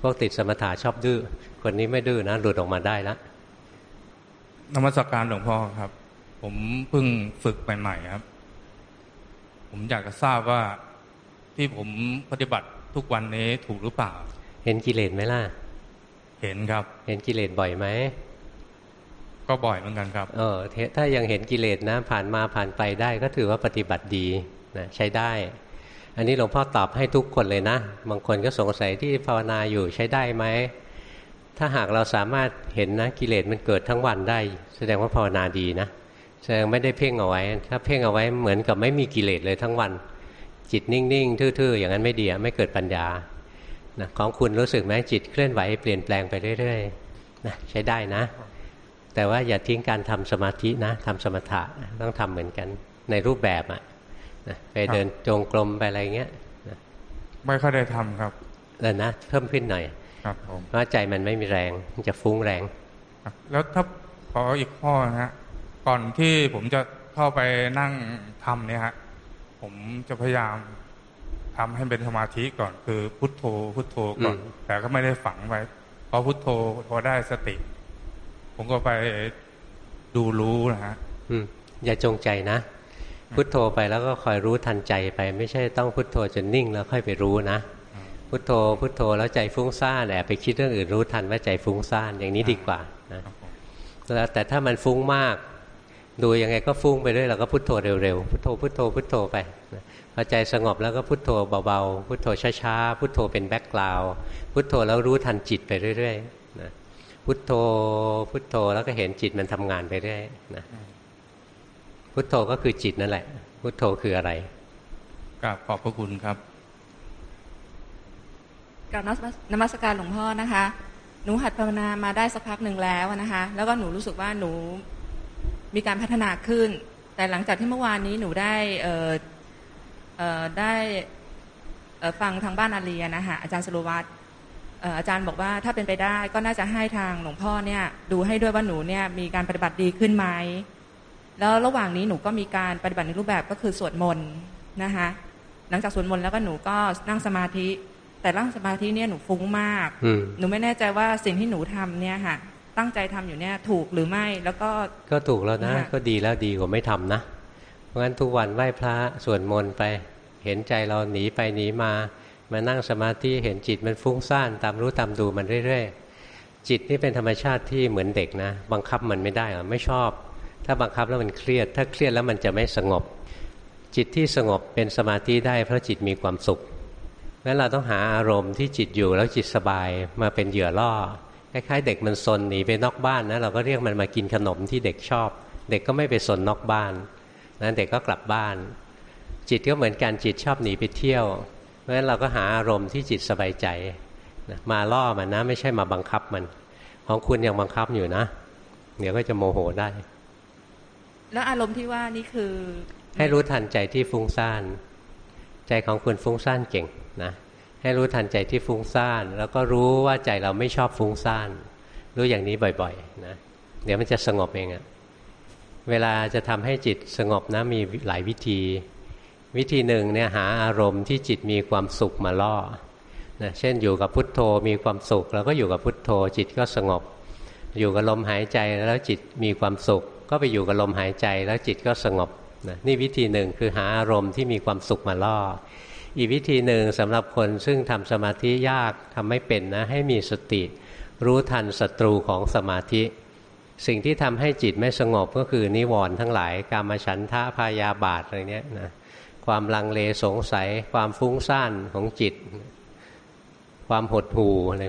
พวกติดสมถะชอบดื้อคนนี้ไม่ดื้อนะหลุดออกมาได้แล้วนมัสการหลวงพ่อครับ ผมเพิ่งฝึกใหม่ๆครับ ผมอยากจะทราบว่าที่ผมปฏิบัติ ทุกวันนี้ถูกหรือเปล่า เห็นกิเลสไหมล่ะ เห็นครับ เห็นกิเลสบ่อยไหมก็บ่อยเหมือนกันครับ เออเทถ้ายังเห็นกิเลสนะ ผ่านมาผ่านไปได้ก็ถือว่าปฏิบัติดีนะใช้ได้ อันนี้หลวงพ่อตอบให้ทุกคนเลยนะ บางคนก็สงสัยที่ภาวนาอยู่ใช้ได้ไหม ถ้าหากเราสามารถเห็นนะกิเลสมันเกิดทั้งวันได้ แสดงว่าภาวนาดีนะแสดงไม่ได้เพ่งเอาไว้ ถ้าเพ่งเอาไว้เหมือนกับไม่มีกิเลสเลยทั้งวัน จิตนิ่ง ๆ ทื่อ ๆ อย่างนั้นไม่ดีอะไม่เกิดปัญญานะของคุณรู้สึกไหมจิตเคลื่อนไหวเปลี่ยนแปลงไปเรื่อยๆนะใช้ได้นะ แต่ว่าอย่าทิ้งการทำสมาธินะทำสมถะต้องทำเหมือนกันในรูปแบบอะนะไปเดินจงกรมไปอะไรเงี้ยนะไม่ค่อยได้ทำครับเออนะเพิ่มขึ้นหน่อย ครับผมเพราะใจมันไม่มีแรงมันจะฟุ้งแรงครับแล้วถ้าขออีกข้อนะฮะก่อนที่ผมจะเข้าไปนั่งทำเนี่ยฮะ ผมจะพยายามทำให้เป็นสมาธิก่อนคือพุทโธ พุทโธก่อนอืมแต่ก็ไม่ได้ฝังไว้พอพุทโธพอได้สติ ผมก็ไปดูรู้นะฮะอืมอย่าจงใจนะ พุทโธไปแล้วก็คอยรู้ทันใจไป ไม่ใช่ต้องพุทโธจนนิ่งแล้วค่อยไปรู้นะพุทโธพุทโธแล้วใจฟุ้งซ่านแอบไปคิดเรื่องอื่นรู้ทันว่าใจฟุ้งซ่านอย่างนี้ดีกว่านะครับผมแล้วแต่ถ้ามันฟุ้งมาก ดูยังไงก็ฟุ้งไปเรื่อยเราก็พุทโธเร็วๆพุทโธพุทโธพุทโธไปนะพอใจสงบแล้วก็พุทโธเบาๆพุทโธช้าๆพุทโธเป็นแบ็กกราวด์พุทโธแล้วรู้ทันจิตไปเรื่อยๆนะพุทโธพุทโธแล้วก็เห็นจิตมันทำงานไปเรื่อยนะพุทโธก็คือจิตนั่นแหละ พุทโธคืออะไรกราบขอบพระคุณครับกราบนมัสนมัสการหลวงพ่อนะคะ หนูหัดภาวนามาได้สักพักหนึ่งแล้วนะคะ แล้วก็หนูรู้สึกว่าหนู มีการพัฒนาขึ้น แต่หลังจากที่เมื่อวานนี้หนูได้เอ่อเอ่อได้เอ่อฟังทางบ้านอาเรียนะคะอาจารย์สโลวัตเอ่ออาจารย์บอกว่าถ้าเป็นไปได้ก็น่าจะให้ทางหลวงพ่อเนี่ยดูให้ด้วยว่าหนูเนี่ยมีการปฏิบัติดีขึ้นไหมแล้วระหว่างนี้หนูก็มีการปฏิบัติในรูปแบบก็คือสวดมนต์นะคะหลังจากสวดมนต์แล้วก็หนูก็นั่งสมาธิ แต่นั่งสมาธิเนี่ยหนูฟุ้งมากอืมหนูไม่แน่ใจว่าสิ่งที่หนูทำเนี่ยค่ะ ตั้งใจทำอยู่เนี่ยถูกหรือไม่แล้วก็ก็ถูกแล้วนะค่ะก็ดีแล้วดีกว่าไม่ทำนะ เพราะฉะนั้นทุกวันไหว้พระสวดมนต์ไป เห็นใจเราหนีไปหนีมา มานั่งสมาธิเห็นจิตมันฟุ้งซ่านตามรู้ตามดูมันเรื่อยๆ จิตนี่เป็นธรรมชาติที่เหมือนเด็กนะ บังคับมันไม่ได้หรอไม่ชอบ ถ้าบังคับแล้วมันเครียด ถ้าเครียดแล้วมันจะไม่สงบ จิตที่สงบเป็นสมาธิได้เพราะจิตมีความสุขงั้นเราต้องหาอารมณ์ที่จิตอยู่แล้วจิตสบายมาเป็นเหยื่อล่อ คล้ายๆเด็กมันซนหนีไปนอกบ้านนะเราก็เรียกมันมากินขนมที่เด็กชอบ เด็กก็ไม่ไปสนนอกบ้านนะเด็กก็กลับบ้าน จิตก็เหมือนกันจิตชอบหนีไปเที่ยว เพราะฉะนั้นเราก็หาอารมณ์ที่จิตสบายใจนะมาล่อมันนะ ไม่ใช่มาบังคับมัน ของคุณยังบังคับอยู่นะ เดี๋ยวก็จะโมโหได้ แล้วอารมณ์ที่ว่านี่คือ ให้รู้ทันใจที่ฟุ้งซ่าน ใจของคุณฟุ้งซ่านเก่งนะ ให้รู้ทันใจที่ฟุ้งซ่าน แล้วก็รู้ว่าใจเราไม่ชอบฟุ้งซ่าน รู้อย่างนี้บ่อยๆนะเดี๋ยวมันจะสงบเองอะเวลาจะทำให้จิตสงบนะมีหลายวิธี วิธีหนึ่งเนี่ยหาอารมณ์ที่จิตมีความสุขมาล่อนะเช่นอยู่กับพุทโธมีความสุขเราก็อยู่กับพุทโธ จิตก็สงบ อยู่กับลมหายใจแล้วจิตมีความสุข ก็ไปอยู่กับลมหายใจแล้วจิตก็สงบนะนี่วิธีหนึ่งคือหาอารมณ์ที่มีความสุขมาล่อ อีกวิธีหนึ่งสำหรับคนซึ่งทำสมาธิยากทำไม่เป็นนะ ให้มีสติ รู้ทันศัตรูของสมาธิ สิ่งที่ทำให้จิตไม่สงบก็คือนิวรณ์ทั้งหลาย กามฉันทะพายาบาทอะไรเนี้ยนะความลังเลสงสัย ความฟุ้งซ่านของจิต ความหดหู่อะไร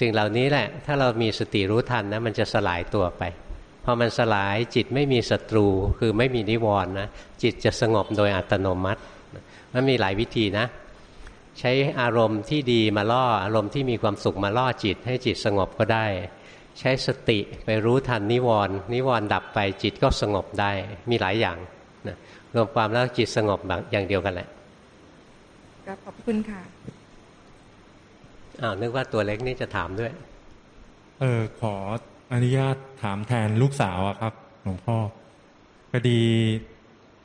สิ่งเหล่านี้แหละ ถ้าเรามีสติรู้ทันนะมันจะสลายตัวไปพอมันสลายจิตไม่มีศัตรูคือไม่มีนิวรณ์นะจิตจะสงบโดยอัตโนมัติ มันมีหลายวิธีนะ ใช้อารมณ์ที่ดีมาล่ออารมณ์ที่มีความสุขมาล่อจิต ให้จิตสงบก็ได้ ใช้สติไปรู้ทันนิวรณ์นิวรณ์ดับไปจิตก็สงบได้มีหลายอย่างนะรวมความแล้วจิตสงบแบบอย่างเดียวกันแหละครับขอบคุณค่ะอ้าวนึกว่าตัวเล็กนี่จะถามด้วย เออขออนุญาตถามแทนลูกสาวอะครับ หลวงพ่อพอดี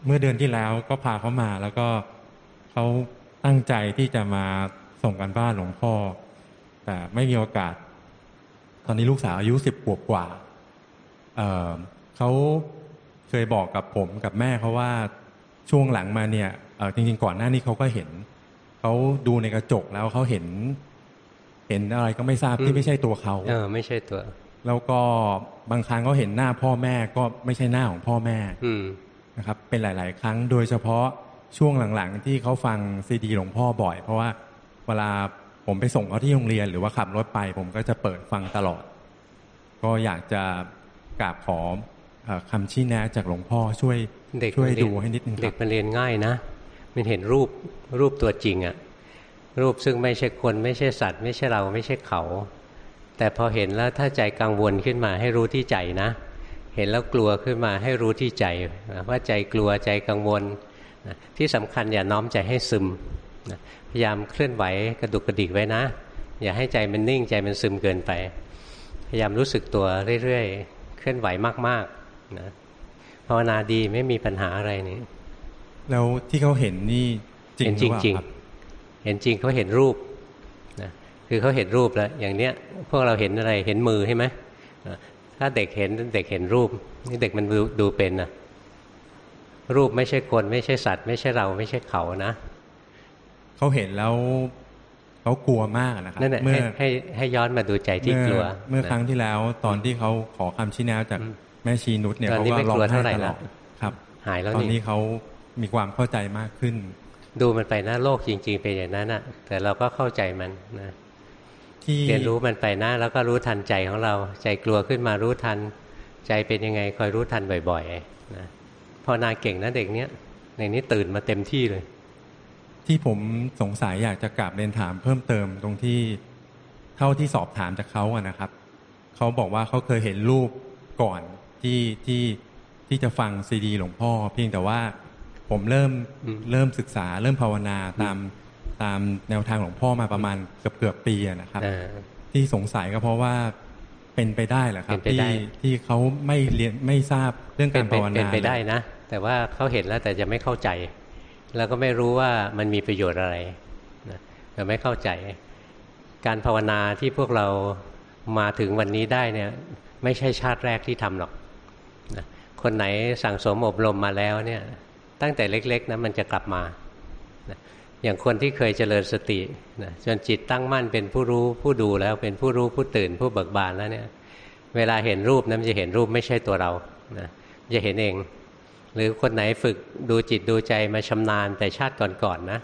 เมื่อเดือนที่แล้วก็พาเขามาแล้วก็เขาตั้งใจที่จะมาส่งกันบ้านหลวงพ่อ แต่ไม่มีโอกาส ตอนนี้ลูกสาวอายุสิบขวบกว่าเออเขาเคยบอกกับผมกับแม่เขาว่าช่วงหลังมาเนี่ยเออจริงๆก่อนหน้านี้เขาก็เห็นเขาดูในกระจกแล้วเขาเห็น เห็นอะไรก็ไม่ทราบอืมที่ไม่ใช่ตัวเขาเออไม่ใช่ตัว แล้วก็บางครั้งก็เห็นหน้าพ่อแม่ก็ไม่ใช่หน้าของพ่อแม่ อืม นะครับเป็นหลาย ๆ ครั้งโดยเฉพาะช่วงหลังๆ ที่เขาฟังซีดีหลวงพ่อบ่อย เพราะว่าเวลาผมไปส่งเขาที่โรงเรียนหรือว่าขับรถไป ผมก็จะเปิดฟังตลอด ก็อยากจะกราบขอเอ่อคำชี้แนะจากหลวงพ่อช่วยเด็กช่วยมันเรีดูให้นิดนึงคเด็รักบมันเรียนง่ายนะ มันเห็นรูปรูปตัวจริงอะรูปซึ่งไม่ใช่คนไม่ใช่สัตว์ ไม่ใช่เราไม่ใช่เขา แต่พอเห็นแล้วถ้าใจกังวลขึ้นมาให้รู้ที่ใจนะ เห็นแล้วกลัวขึ้นมาให้รู้ที่ใจนะว่าใจกลัวใจกังวลนะที่สำคัญอย่าน้อมใจให้ซึมนะพยายามเคลื่อนไหวกระดุกกระดิกไว้นะ อย่าให้ใจมันนิ่งใจมันซึมเกินไป พยายามรู้สึกตัวเรื่อยๆ เคลื่อนไหวมากๆนะภาวนาดีไม่มีปัญหาอะไรนี่แล้วที่เขาเห็นนี่จริงเห็นหจรือเปล่าริงครับๆเห็นจริงเขาเห็นรูปนะคือเขาเห็นรูปแล้วอย่างเนี้ยพวกเราเห็นอะไรเห็นมือใช่ไหมนะ ถ้าเด็กเห็นเด็กเห็นรูป นี่เด็กมันดูดูเป็นนะรูปไม่ใช่คน ไม่ใช่สัตว์ ไม่ใช่เราไม่ใช่เขานะเขาเห็นแล้วเขากลัวมากนะครับนั่นแหละเมื่ให้อให้ให้ย้อนมาดูใจที่กลัว เมื่อเมื่อนะครั้งที่แล้วตอนที่เขาขอคำชี้แนะจากอืมแม่ชีนุชเนี่ยตอนเขานี้ก็ไม่ร้อกลัวงเท่าไห้ไหร่ตลแล้อวดครับ หายแล้วตอนนี่นี้เขามีความเข้าใจมากขึ้น ดูมันไปนะโลกจริง ๆ เป็นอย่างนั้นนะแต่เราก็เข้าใจมันนะ ที่เรียนรู้มันไปนะ แล้วก็รู้ทันใจของเรา ใจกลัวขึ้นมารู้ทัน ใจเป็นยังไงคอยรู้ทันบ่อยๆนะพอนาเก่งนะเด็กเนี้ยในนี้ตื่นมาเต็มที่เลย ที่ผมสงสัยอยากจะกลับเรียนถามเพิ่มเติมตรงที่เท่าที่สอบถามจากเขาอะนะครับเขาบอกว่าเขาเคยเห็นรูปก่อนที่ที่ที่จะฟังซีดีหลวงพ่อ เพียงแต่ว่าผมเริ่มอืมเริ่มศึกษาเริ่มภาวนาตาม ตามแนวทางหลวงพ่อมาประมาณเกือบเกือบๆปีอะนะครับเออที่สงสัยก็เพราะว่าเป็นไปได้เหรอครับเป็นไปได้ที่ที่เขาไม่เรียนไม่ทราบเรื่องเป็กานรไปภาวนาเป็นไปได้นะ แต่ว่าเขาเห็นแล้วแต่จะไม่เข้าใจ แล้วก็ไม่รู้ว่ามันมีประโยชน์อะไรนะแต่ไม่เข้าใจ การภาวนาที่พวกเรามาถึงวันนี้ได้เนี่ย ไม่ใช่ชาติแรกที่ทำหรอกนะคนไหนสั่งสมอบรมมาแล้วเนี่ย ตั้งแต่เล็ก ๆนะมันจะกลับมานะ อย่างคนที่เคยเจริญสตินะจนจิตตั้งมั่นเป็นผู้รู้ผู้ดูแล้วเป็นผู้รู้ผู้ตื่นผู้เบิกบานแล้วเนี่ย เวลาเห็นรูปนะมันจะเห็นรูปไม่ใช่ตัวเรานะจะเห็นเอง หรือคนไหนฝึกดูจิตดูใจมาชำนาญแต่ชาติก่อนๆนะ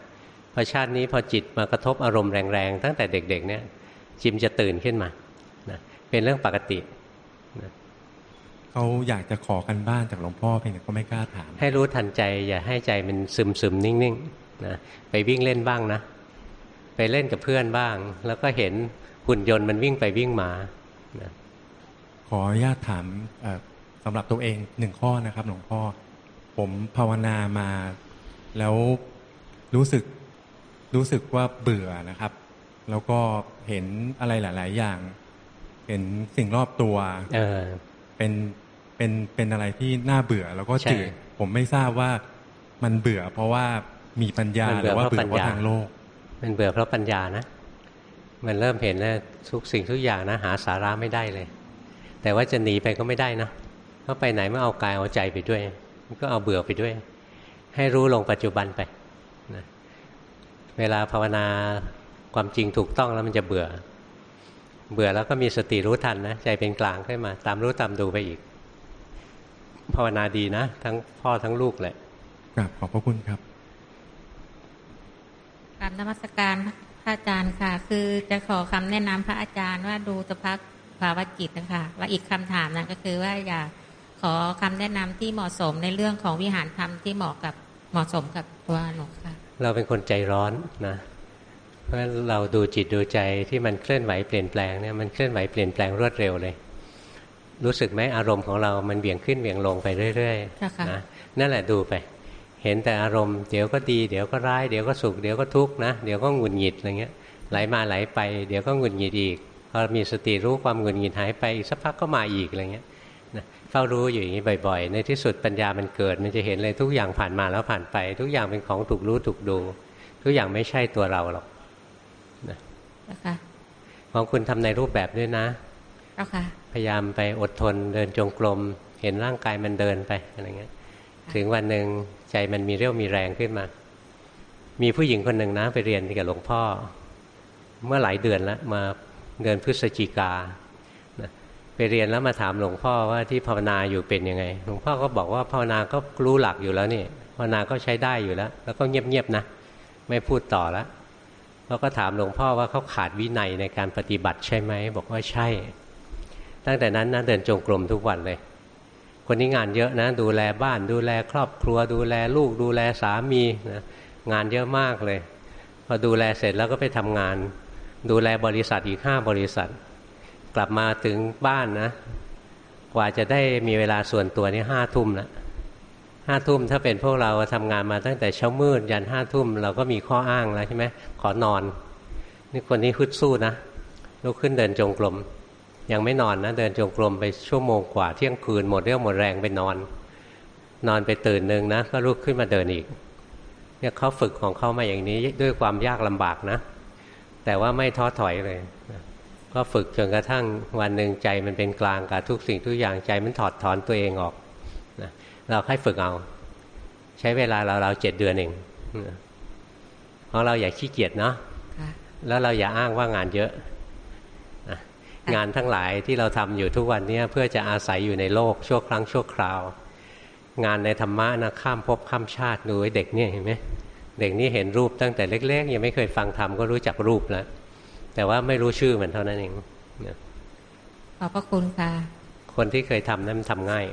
พอชาตินี้พอจิตมากระทบอารมณ์แรงๆตั้งแต่เด็ก ๆ เนี่ยจิมจะตื่นขึ้นมานะเป็นเรื่องปกติเขาอยากจะขอกันบ้านจากหลวงพ่อเพียงแต่ก็ไม่กล้าถาม ให้รู้ทันใจ อย่าให้ใจมันซึมซึมๆนิ่งๆ นะไปวิ่งเล่นบ้างนะ ไปเล่นกับเพื่อนบ้าง แล้วก็เห็นหุ่นยนต์มันวิ่งไปวิ่งมานะขออนุญาตถามเอ่อสำหรับตัวเองหนึ่งข้อนะครับ หลวงพ่อ ผมภาวนามา แล้วรู้สึกรู้สึกว่าเบื่อนะครับ แล้วก็เห็นอะไรหลาย ๆ อย่าง เห็นสิ่งรอบตัวเออเป็นเป็นเป็นอะไรที่น่าเบื่อแล้วก็ใช่จืดผมไม่ทราบว่ามันเบื่อ เพราะว่า มีปัญญามันหเบื่รืออว่าเพราะเบื่อเพราะปัญญาทางโลก มันเบื่อเพราะปัญญานะ มันเริ่มเห็นนะทุกสิ่งทุกอย่างนะหาสาระไม่ได้เลย แต่ว่าจะหนีไปก็ไม่ได้นะเพราะไปไหนไม่เอากายเอาใจไปด้วย มันก็เอาเบื่อไปด้วย ให้รู้ลงปัจจุบันไปนะเวลาภาวนาความจริงถูกต้องแล้วมันจะเบื่อ เบื่อแล้วก็มีสติรู้ทันนะใจเป็นกลางขึ้นมา ตามรู้ตามดูไปอีก ภาวนาดีนะ ทั้งพ่อทั้งลูกแหละกราบขอบพระคุณครับ กรารนมัสการพระอาจารย์ค่ะ คือจะขอคำแนะนำพระอาจารย์ว่าดูสภาพภาวะจิตนะคะว่าอีกคำถามนั้นก็คือว่าอยากขอคำแนะนำที่เหมาะสมในเรื่องของวิหารธรรมที่เหมาะกับเหมาะสมกับตัวหนูค่ะ เราเป็นคนใจร้อนนะเพราะฉะนั้นเราดูจิตดูใจที่มันเคลื่อนไหวเปลี่ยนแปลงเนี่ยมันเคลื่อนไหวเปลี่ยนแปลงรวดเร็วเลย รู้สึกไหมอารมณ์ของเรามันเบี่ยงขึ้นเบี่ยงลงไปเรื่อยค่ะค่ะๆนะนั่นแหละดูไป เห็นแต่อารมณ์เดี๋ยวก็ดี เดี๋ยวก็ร้ายเดี๋ยวก็สุขเดี๋ยวก็ทุกข์นะเดี๋ยวก็หงุดหงิดอะไรเงี้ยไหลมาไหลไป เดี๋ยวก็หงุดหงิดอีกพอมีสติรู้ความหงุดหงิดหายไปอีกสักพักก็มาอีกอะไรเงี้ยนะเฝ้ารู้อยู่อย่างนี้บ่อยๆ ในที่สุดปัญญามันเกิด มันจะเห็นเลยทุกอย่างผ่านมาแล้วผ่านไป ทุกอย่างเป็นของถูกรู้ถูกดู ทุกอย่างไม่ใช่ตัวเราหรอกเจ้าค่ะของคุณทำในรูปแบบด้วยนะเจ้าค่ะพยายามไปอดทนเดินจงกรมเห็นร่างกายมันเดินไปอะไรเงี้ยถึงวันหนึ่ง ใจมันมีเรี่ยวมีแรงขึ้นมา มีผู้หญิงคนหนึ่งนะไปเรียนกับหลวงพ่อ เมื่อหลายเดือนแล้วมาเดือนพฤศจิกาไปเรียนแล้วมาถามหลวงพ่อว่าที่ภาวนาอยู่เป็นยังไง หลวงพ่อก็บอกว่าภาวนาก็รู้หลักอยู่แล้วนี่ภาวนาก็ใช้ได้อยู่แล้ว แล้วก็เงียบๆนะไม่พูดต่อแล้วเขาก็ถามหลวงพ่อว่าเขาขาดวินัยในการปฏิบัติใช่ไหมบอกว่าใช่ ตั้งแต่นั้นนะเดินจงกรมทุกวันเลย คนนี้งานเยอะนะ ดูแลบ้าน ดูแลครอบครัว ดูแลลูก ดูแลสามีนะงานเยอะมากเลย พอดูแลเสร็จแล้วก็ไปทำงาน ดูแลบริษัทอีกห้าบริษัท กลับมาถึงบ้านนะ กว่าจะได้มีเวลาส่วนตัวนี่ห้าทุ่มแล้วห้าทุ่มถ้าเป็นพวกเราทำงานมาตั้งแต่เช้ามืดยันห้าทุ่มเราก็มีข้ออ้างแล้วใช่ไหมขอนอน นี่คนนี้ฮึดสู้นะลุกขึ้นเดินจงกรม ยังไม่นอนนะเดินจงกรมไปชั่วโมงกว่าเที่ยงคืนหมดเรี่ยวหมดแรงไปนอน นอนไปตื่นหนึ่งนะก็ลุกขึ้นมาเดินอีกเนี่ยเขาฝึกของเขามาอย่างนี้ด้วยความยากลำบากนะ แต่ว่าไม่ท้อถอยเลยนะก็ฝึกจนกระทั่งวันหนึ่งใจมันเป็นกลางกับทุกสิ่งทุกอย่างใจมันถอดถอนตัวเองออกนะเราค่อยฝึกเอา ใช้เวลาเราเราเจ็ดเดือนเองนะเพราะเราอย่าขี้เกียจเนาะค่ะแล้วเราอย่าอ้างว่างานเยอะนะ งานทั้งหลายที่เราทำอยู่ทุกวันเนี้เพื่อจะอาศัยอยู่ในโลกชั่วครั้งชั่วคราว งานในธรรมะนะข้ามภพข้ามชาติดูไอ้เด็กเนี่ยเห็นไหมเด็กนี่เห็นรูปตั้งแต่เล็ก ๆ ยังไม่เคยฟังธรรมก็รู้จักรูปแล้วแต่ว่าไม่รู้ชื่อมันเท่านั้นเองนะขอบพระคุณค่ะ คนที่เคยทำนั้นมันทำง่าย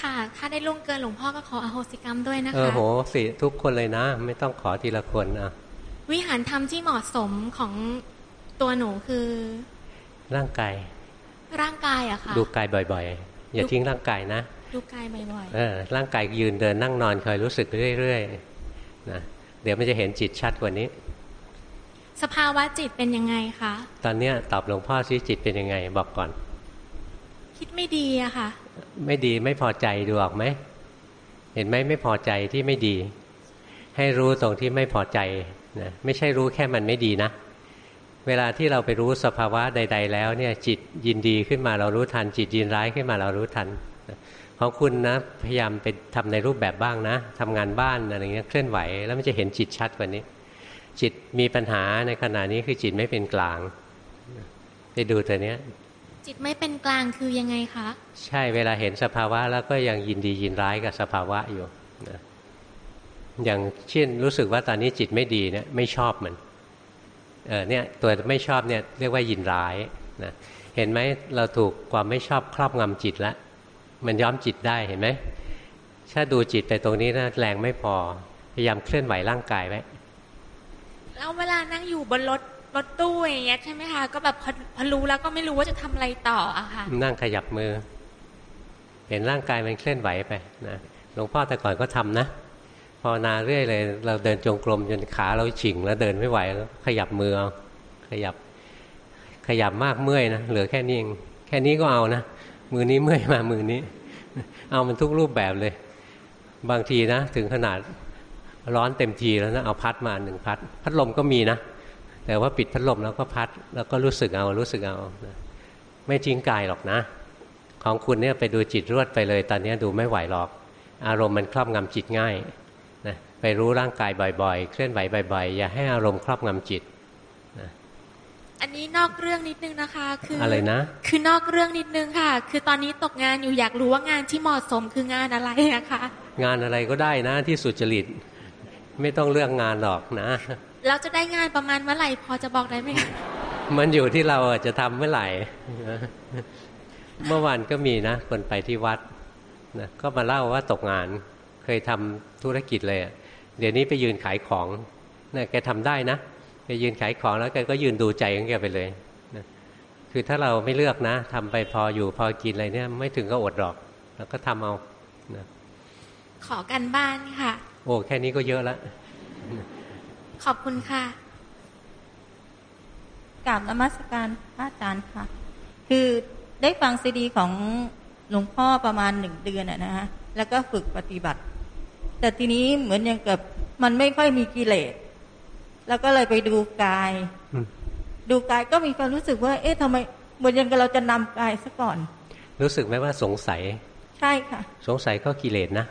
ค่ะ ถ้าได้ล่วงเกินหลวงพ่อก็ขออโหสิกรรมด้วยนะเออคะโหสิทุกคนเลยนะ ไม่ต้องขอทีละคนอะ วิหารธรรมที่เหมาะสมของ ตัวหนูคือ ร่างกาย ร่างกายอะค่ะ ดูกายบ่อย ๆ อย่าทิ้งร่างกายนะดูกายบ่อยเออร่างกายยืนเดินนั่งนอนคอยรู้สึกเรื่อยๆนะเดี๋ยวมันจะเห็นจิตชัดกว่านี้ สภาวะจิตเป็นยังไงคะตอนเนี้ยตอบหลวงพ่อซิจิตเป็นยังไง บอกก่อน คิดไม่ดีอะค่ะ ไม่ดีไม่พอใจดูออกไหมเห็นไหมไม่พอใจที่ไม่ดี ให้รู้ตรงที่ไม่พอใจนะไม่ใช่รู้แค่มันไม่ดีนะ เวลาที่เราไปรู้สภาวะใด ๆ แล้วเนี่ยจิตยินดีขึ้นมาเรารู้ทัน จิตยินร้ายขึ้นมาเรารู้ทันของคุณนะพยายามไปทำในรูปแบบบ้างนะทำงานบ้านอะไรเงี้ยเคลื่อนไหว แล้วมันจะเห็นจิตชัดกว่านี้ จิตมีปัญหาในขณะนี้คือจิตไม่เป็นกลางไปดูตัวเนี้ย จิตไม่เป็นกลางคือยังไงคะใช่เวลาเห็นสภาวะแล้วก็ยังยินดียินร้ายกับสภาวะอยู่นะอย่างเช่นรู้สึกว่าตอนนี้จิตไม่ดีเนี่ยไม่ชอบมัน เออเนี่ยตัวไม่ชอบเนี่ยเรียกว่ายินร้ายนะเห็นไหมเราถูกความไม่ชอบครอบงำจิตแล้วมันย้อมจิตได้เห็นไหมถ้าดูจิตไปตรงนี้นะแรงไม่พอพยายามเคลื่อนไหวร่างกายไว้แล้วเวลานั่งอยู่บนรถรถตู้อย่างเงี้ยใช่ไหมคะก็แบบพอพอรู้แล้วก็ไม่รู้ว่าจะทำอะไรต่ออะค่ะนั่งขยับมือ เห็นร่างกายมันเคลื่อนไหวไปนะหลวงพ่อแต่ก่อนก็ทำนะ พอนาเรื่อยเลย เราเดินจงกรมจนขาเราฉิงแล้วเดินไม่ไหวแล้วขยับมือเอาขยับขยับมากเมื่อยนะเหลือแค่นี้เองแค่นี้ก็เอานะมือนี้เมื่อยมามือนี้ เอามันทุกรูปแบบเลย บางทีนะ ถึงขนาดร้อนเต็มทีแล้วนะเอาพัดมาหนึ่งพัด พัดลมก็มีนะ แต่ว่าปิดพัดลมแล้วก็พัด แล้วก็รู้สึกเอารู้สึกเอานะไม่ทิ้งกายหรอกนะ ของคุณเนี่ยไปดูจิตรวดไปเลย ตอนนี้ดูไม่ไหวหรอก อารมณ์มันครอบงำจิตง่าย ไปรู้ร่างกายบ่อยๆ เคลื่อนไหวบ่อยๆ อย่าให้อารมณ์ครอบงำจิตอันนี้นอกเรื่องนิดนึงนะคะ คืออะไรนะ คือนอกเรื่องนิดนึงค่ะ คือตอนนี้ตกงานอยู่อยากรู้ว่างานที่เหมาะสมคืองานอะไรนะคะ งานอะไรก็ได้นะที่สุจริต ไม่ต้องเลือกงานหรอกนะเราจะได้งานประมาณเมื่อไหร่พอจะบอกได้ไหมคะมันอยู่ที่เราจะทำเมื่อไหร่เมื่อวานก็มีนะคนไปที่วัดนะก็มาเล่าว่าตกงาน เคยทำธุรกิจเลย เดี๋ยวนี้ไปยืนขายของนะแกทำได้นะไปยืนขายของแล้วแกก็ยืนดูใจของแกไปเลยนะคือถ้าเราไม่เลือกนะทำไปพออยู่พอกินอะไรเนี่ย ไม่ถึงก็อดหรอก แล้วก็ทำเอานะขอกันบ้านค่ะ โอ้แค่นี้ก็เยอะแล้วขอบคุณค่ะกราบนมัสการพระอาจารย์ค่ะ คือได้ฟังซีดีของหลวงพ่อประมาณหนึ่งเดือนอะนะฮะแล้วก็ฝึกปฏิบัติ แต่ทีนี้เหมือนอย่างกับมันไม่ค่อยมีกิเลส แล้วก็เลยไปดูกาย ดูกายก็มีความรู้สึกว่า เอ๊ะทำไมเหมือนอย่างกับเราจะนำกายซะก่อน รู้สึกไหมว่าสงสัย ใช่ค่ะ สงสัยก็กิเลสนะ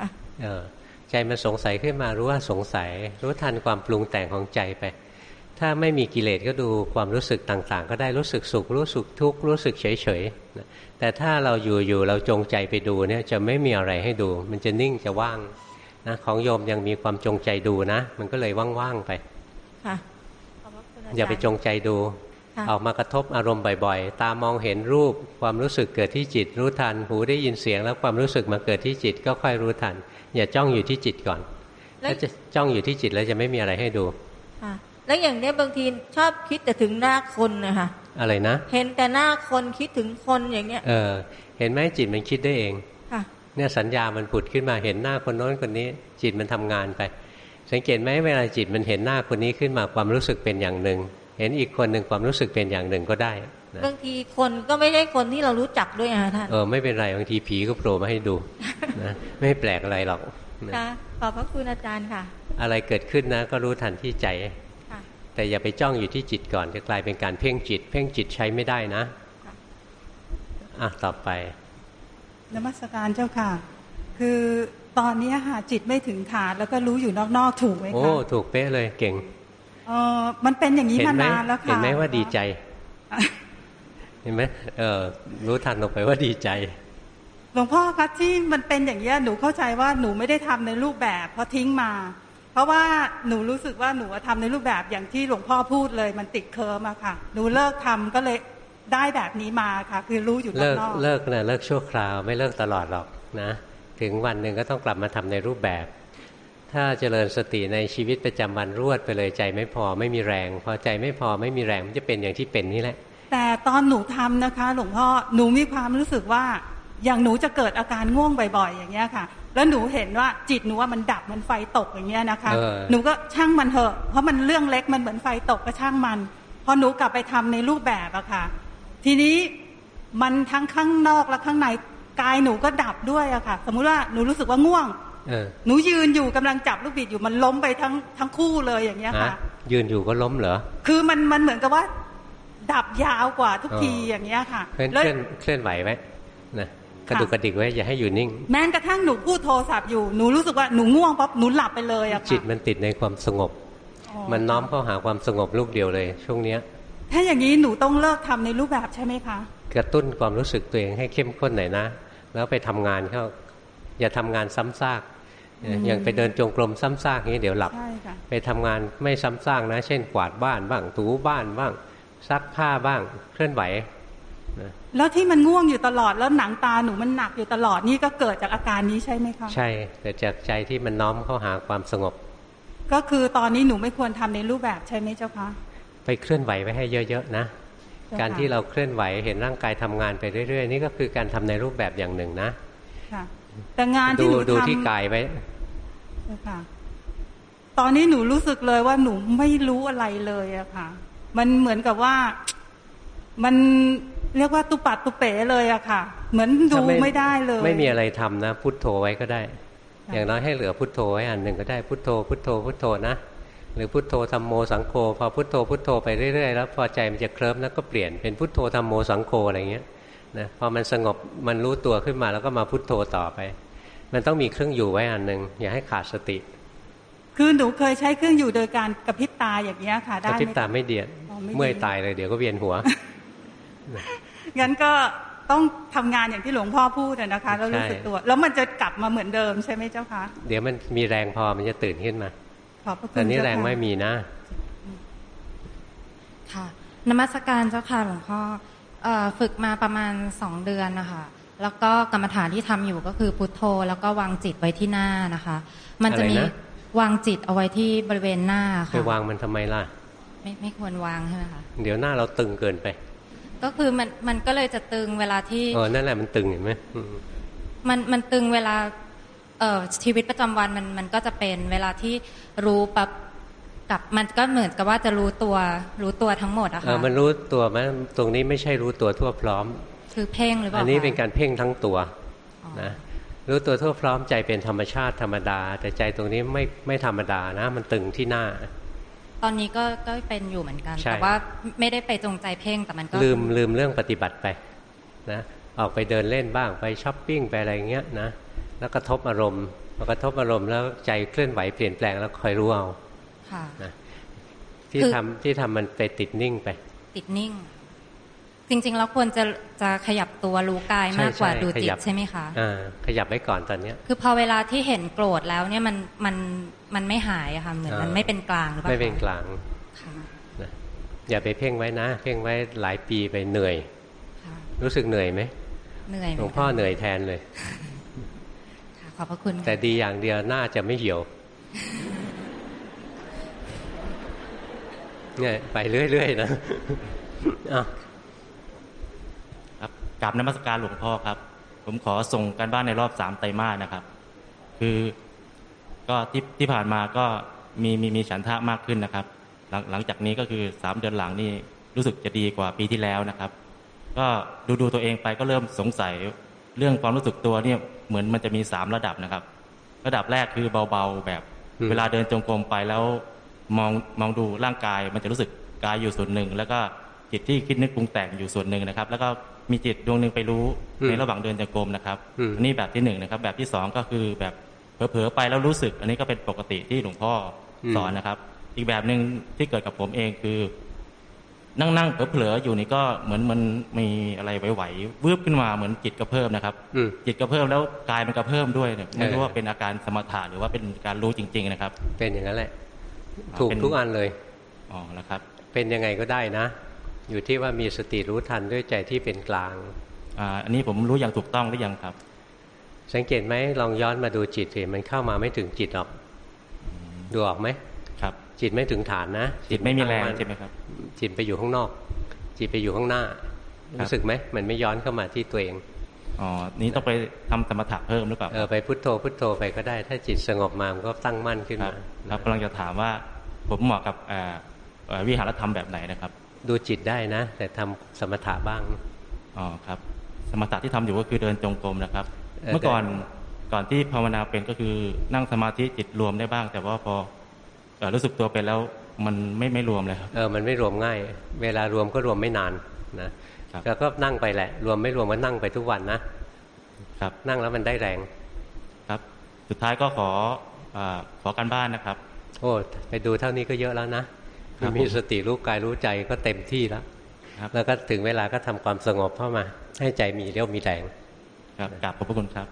อะเออใจมันสงสัยขึ้นมารู้ว่าสงสัย รู้ทันความปรุงแต่งของใจไป ถ้าไม่มีกิเลสก็ดูความรู้สึกต่างๆ ก็ได้รู้สึกสุข รู้สึกทุกข์รู้สึกเฉยๆนะแต่ถ้าเราอยู่ๆเราจงใจไปดูเนี่ยจะไม่มีอะไรให้ดู มันจะนิ่งจะว่าง นะของโยมยังมีความจงใจดูนะ มันก็เลยว่างๆไปค่ะอย่าไปจงใจดูค่ะออกมากระทบอารมณ์บ่อยๆ ตามองเห็นรูปความรู้สึกเกิดที่จิตรู้ทัน หูได้ยินเสียงแล้วความรู้สึกมาเกิดที่จิตก็ค่อยรู้ทัน อย่าจ้องอยู่ที่จิตก่อน แล้วถ้าจะจ้องอยู่ที่จิตแล้วจะไม่มีอะไรให้ดูค่ะแล้วอย่างเนี้ยบางทีชอบคิดแต่ถึงหน้าคนนะคะอะไรนะ เห็นแต่หน้าคนคิดถึงคนอย่างเนี้ย เออ เห็นไหมจิตมันคิดได้เองค่ะ เนี่ยสัญญามันผุดขึ้นมาเห็นหน้าคนโน้นคนนี้ จิตมันทำงานไป สังเกตไหมเวลาจิตมันเห็นหน้าคนนี้ขึ้นมาความรู้สึกเป็นอย่างหนึ่ง เห็นอีกคนหนึ่งความรู้สึกเป็นอย่างหนึ่งก็ได้นะบางทีคนก็ไม่ใช่คนที่เรารู้จักด้วยอะท่านเออไม่เป็นไรบางทีผีก็โผล่มาให้ดูนะไม่แปลกอะไรหรอกนะค่ะขอบพระคุณอาจารย์ค่ะ อะไรเกิดขึ้นนะ ก็รู้ทันที่ใจค่ะแต่อย่าไปจ้องอยู่ที่จิตก่อนจะกลายเป็นการเพ่งจิต เพ่งจิตใช้ไม่ได้นะอะต่อไป นมัสการเจ้าค่ะ คือตอนนี้ค่ะจิตไม่ถึงฐานแล้วก็รู้อยู่นอกๆถูกไหมโอ้คะถูกเป๊ะเลยเก่งเออมันเป็นอย่างนี้เห็มานไหมนานแล้วค่ะเห็นไหมว่าดีใจ เห็นไหมเออรู้ทันลงไปว่าดีใจหลวงพ่อครับที่มันเป็นอย่างเนี้ยหนูเข้าใจว่าหนูไม่ได้ทำในรูปแบบเพราะทิ้งมา เพราะว่าหนูรู้สึกว่าหนูทำในรูปแบบอย่างที่หลวงพ่อพูดเลย มันติดเคลิ้มอะค่ะ หนูเลิกทำก็เลย ได้แบบนี้มาค่ะ คือรู้อยู่เลิกนอกๆเลิกนะเลิกชั่วคราวไม่เลิกตลอดหรอกนะ ถึงวันหนึ่งก็ต้องกลับมาทำในรูปแบบ ถ้าเจริญสติในชีวิตประจำวันรวดไปเลยใจไม่พอไม่มีแรง พอใจไม่พอไม่มีแรงมันจะเป็นอย่างที่เป็นนี่แหละ แต่ตอนหนูทำนะคะ หลวงพ่อหนูมีความรู้สึกว่าอย่างหนูจะเกิดอาการง่วงบ่อยๆ อย่างเงี้ยค่ะ แล้วหนูเห็นว่าจิตหนูว่ามันดับมันไฟตกอย่างเงี้ยนะคะเออหนูก็ช่างมันเถอะ เพราะมันเรื่องเล็กมันเหมือนไฟตกก็ช่างมัน พอหนูกลับไปทำในรูปแบบอะค่ะ ทีนี้มันทั้งข้างนอกและข้างในกายหนูก็ดับด้วยอะค่ะ สมมุติว่าหนูรู้สึกว่าง่วงเออหนูยืนอยู่กำลังจับลูกบิดอยู่มันล้มไปทั้งทั้งคู่เลยอย่างเงี้ยฮะค่ะ ยืนอยู่ก็ล้มเหรอคือมันมันเหมือนกับว่า ดับยาวกว่าทุกทีอ๋อออย่างเงี้ยค่ะเคลื่อนแล้วเคลื่อนเคลื่อนไหวไว้นะกระดุกกระดิกไว้อย่าให้อยู่นิ่ง แม้กระทั่งหนูพูดโทรศัพท์อยู่หนูรู้สึกว่าหนูง่วงปั๊บหนูหลับไปเลยอะจิตค่ะมันติดในความสงบอ๋อมันน้อมเข้าหาความสงบลูกเดียวเลย ช่วงเนี้ย ถ้าอย่างนี้หนูต้องเลิกทำในรูปแบบใช่ไหมคะ กระตุ้นความรู้สึกตัวเองให้เข้มข้นหน่อยนะ แล้วไปทำงานเข้าอย่าทำงานซ้ำซากอืมอย่างไปเดินจงกรมซ้ำซากอย่างนี้เดี๋ยวหลับใช่ค่ะไปทำงานไม่ซ้ำซากนะ เช่นกวาดบ้านบ้างถูบ้านบ้างซักผ้าบ้างเคลื่อนไหวนะแล้วที่มันง่วงอยู่ตลอดแล้วหนังตาหนูมันหนักอยู่ตลอดนี่ก็เกิดจากอาการนี้ใช่ไหมคะใช่แต่จากใจที่มันน้อมเข้าหาความสงบ ก็คือตอนนี้หนูไม่ควรทำในรูปแบบใช่ไหมเจ้าคะ ไปเคลื่อนไหวไว้ให้เยอะๆนะเจ้าค่ะการที่เราเคลื่อนไหวเห็นร่างกายทำงานไปเรื่อยๆ นี่ก็คือการทำในรูปแบบอย่างหนึ่งนะค่ะแต่งานดูที่หนูดูทำที่กายไว้เจ้าค่ะตอนนี้หนูรู้สึกเลยว่าหนูไม่รู้อะไรเลยอะค่ะ มันเหมือนกับว่ามันเรียกว่าตุปัดตุเป๋เลยอะค่ะ เหมือนดูถ้าไม่ได้เลย ไม่มีอะไรทำนะพุทโธไว้ก็ได้ค่ะอย่างน้อยให้เหลือพุทโธไว้อันหนึ่งก็ได้พุทโธพุทโธพุทโธนะ หรือพุทโธธรรมโมสังโฆพอพุทโธพุทโธไปเรื่อยๆแล้วพอใจมันจะเคลิ้มแล้วก็เปลี่ยนเป็นพุทโธธรรมโมสังโฆอะไรเงี้ยนะพอมันสงบมันรู้ตัวขึ้นมาแล้วก็มาพุทโธต่อไป มันต้องมีเครื่องอยู่ไว้อันหนึ่งอย่าให้ขาดสติ คือหนูเคยใช้เครื่องอยู่โดยการกระพริบตาอย่างเงี้ยค่ะกได้ระไหพริบมตาคะไม่เดียดอ๋อไม่ดีเมื่อยตายเลยเดี๋ยวก็เวียนหัวงั้นก็ต้องทำงานอย่างที่หลวงพ่อพูดอะนะคะแล้วรู้สึกตัว แล้วมันจะกลับมาเหมือนเดิมใช่ไหมเจ้าคะเดี๋ยวมันมีแรงพอมันจะตื่นขึ้นมา ขอบพระคุณแต่นี้เจ้าแรงค่ะไม่มีนะ ค่ะนมัสการเจ้าค่ะหลวงพ่อเอ่อฝึกมาประมาณสองเดือนนะคะแล้วก็กรรมฐานที่ทำอยู่ก็คือพุทโธ แล้วก็วางจิตไว้ที่หน้านะคะ มันจะมีอะไรนะวางจิตเอาไว้ที่บริเวณหน้าไปค่ะวางมันทำไมล่ะ ไม่ไม่ควรวางใช่ไหมคะเดี๋ยวหน้าเราตึงเกินไป ก็คือมันมันก็เลยจะตึงเวลาที่เออนั่นแหละมันตึงเห็นไหมอืมมันมันตึงเวลา เอ่อชีวิตประจำวันมันมันก็จะเป็นเวลาที่รู้ปั๊บกับมันก็เหมือนกับว่าจะรู้ตัวรู้ตัวทั้งหมดอะเอค่ะอมันรู้ตัวไหมตรงนี้ไม่ใช่รู้ตัวทั่วพร้อม คือเพ่งหรือเปล่าอันนี้คะเป็นการเพ่งทั้งตัวนะรู้ตัวทั่วพร้อมใจเป็นธรรมชาติธรรมดา แต่ใจตรงนี้ไม่ไม่ธรรมดานะ มันตึงที่หน้า ตอนนี้ก็ก็เป็นอยู่เหมือนกันใช่แต่ว่าไม่ได้ไปจงใจเพ่งแต่มันก็ลืมลืมเรื่องปฏิบัติไปนะออกไปเดินเล่นบ้างไปช้อปปิ้งไปอะไรเงี้ยนะ แล้วกระทบอารมณ์พอกระทบอารมณ์แล้วใจเคลื่อนไหวเปลี่ยนแปลงแล้วคอยรู้เอาค่ะนะที่คือทำที่ทำมันไปติดนิ่งไป ติดนิ่ง จริงๆแล้วควรจะจะขยับตัวรู้กายมากกว่าใช่ดูขจิตยับใช่ไหมคะอ่าขยับไว้ก่อนตอนเนี้ย คือพอเวลาที่เห็นโกรธแล้วเนี่ยมันมันมันไม่หายอะค่ะเหมือนอ่ามัมันไม่เป็นกลางหรือเปล่าไม่เป็นคะกลางค่ะนะอย่าไปเพ่งไว้นะ เพ่งไว้หลายปีไปเหนื่อยค่ะรู้สึกเหนื่อยไหมเหนื่อยหลวงพ่อเหนื่อยแทนเลยค่ะ ขอบพระคุณค่ะแต่ดีอย่างเดียวหน้าจะไม่เหี่ยวเนี่ยไปเรื่อยๆนะอ้าวครับกราบนมัสการหลวงพ่อครับ ผมขอส่งการบ้านในรอบสามไตรมาสนะครับ คือก็ที่ที่ผ่านมาก็มีมีมีฉันทะมากขึ้นนะครับ หลังหลังจากนี้ก็คือสามเดือนหลังนี่รู้สึกจะดีกว่าปีที่แล้วนะครับ ก็ดูดูตัวเองไปก็เริ่มสงสัยเรื่องความรู้สึกตัวเนี่ย เหมือนมันจะมีสามระดับนะครับ ระดับแรกคือเบาๆแบบอืมเวลาเดินจงกรมไปแล้วมองมองดูร่างกายมันจะรู้สึกกายอยู่ส่วนหนึ่ง แล้วก็จิตที่คิดนึกปรุงแต่งอยู่ส่วนหนึ่งนะครับ แล้วก็มีจิตดวงหนึ่งไปรู้ในระหว่างเดินจงกรมนะครับอืมอันนี้แบบที่หนึ่งนะครับ แบบที่สองก็คือแบบเผลอๆไปแล้วรู้สึก อันนี้ก็เป็นปกติที่หลวงพ่ออมสอนนะครับ อีกแบบหนึ่งที่เกิดกับผมเองคือ นั่งนั่งๆเผลอๆอยู่นี่ก็เหมือนมันมีอะไรไหวๆวืบขึ้นมาเหมือนจิตกระเพิ่มนะครับอืมจิตกระเพิ่มแล้วกายมันกระเพิ่มด้วยเนี่ยไม่รู้เออว่าเป็นอาการสมถะหรือว่าเป็นการรู้จริง ๆนะครับ เป็นอย่างนั้นแหละอ่าถูกเป็นทุกอันเลยอ๋อนะครับ เป็นยังไงก็ได้นะ อยู่ที่ว่ามีสติรู้ทันด้วยใจที่เป็นกลางอ่าอันนี้ผมรู้อย่างถูกต้องหรือยังครับ สังเกตไหมลองย้อนมาดูจิตสิมันเข้ามาไม่ถึงจิตหรอกดูออกไหมครับ จิตไม่ถึงฐานนะ จิตไม่มีแรงตั้นใช่ไหมครับ จิตไปอยู่ข้างนอก จิตไปอยู่ข้างหน้าครับรู้สึกไหมมันไม่ย้อนเข้ามาที่ตัวเองอ๋อนี้ต้องไปทำสมถะเพิ่มหรือเปล่าเออไปพุทโธพุทโธไปก็ได้ ถ้าจิตสงบมามันก็ตั้งมั่นขึ้นครัมาบครับกำลังจะถามว่าผมเหมาะกับเอ่อเอ่อวิหารธรรมแบบไหนนะครับ ดูจิตได้นะ แต่ทำสมถะบ้างอ๋อครับ สมถะที่ทำอยู่ก็คือเดินจงกรมนะครับเออเมื่อก่อนก่อนที่ภาวนาเป็นก็คือนั่งสมาธิจิตรวมได้บ้าง แต่ว่าพอเอ่อ รู้สึกตัวเป็นแล้วมันไม่ไม่รวมเลยครับเออมันไม่รวมง่าย เวลารวมก็รวมไม่นานนะแล้วก็นั่งไปแหละ รวมไม่รวมก็นั่งไปทุกวันนะครับนั่งแล้วมันได้แรงครับ สุดท้ายก็ขออ่าขอการบ้านนะครับ โอ้ไปดูเท่านี้ก็เยอะแล้วนะครับมีสติรู้กายรู้ใจก็เต็มที่แล้วครับแล้วก็ถึงเวลาก็ทำความสงบเข้ามา ให้ใจมีเรี่ยวมีแรงครับกราบขอบพระคุณครับ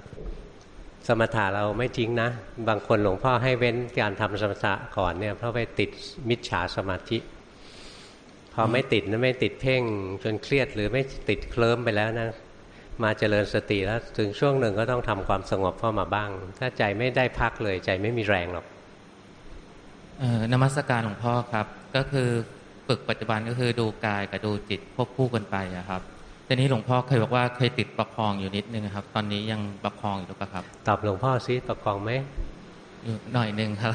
สมถะเราไม่ทิ้งนะ บางคนหลวงพ่อให้เว้นการทำสมถะก่อนเนี่ยเพราะไปติดมิจฉาสมาธิ พอไม่ติดนะไม่ติดเพ่งจนเครียดหรือไม่ติดเคลิ้มไปแล้วนะมาเจริญสติแล้วถึงช่วงหนึ่งก็ต้องทำความสงบเข้ามาบ้าง ถ้าใจไม่ได้พักเลยใจไม่มีแรงหรอกเออนมัสการหลวงพ่อครับ ก็คือฝึกปัจจุบันก็คือดูกายกับดูจิตควบคู่กันไปอะครับ ทีนี้หลวงพ่อเคยบอกว่าเคยติดประคองอยู่นิดนึงครับ ตอนนี้ยังประคองอยู่หรือเปล่าครับ ตอบหลวงพ่อซิประคองไหมอยู่หน่อยหนึ่งครับ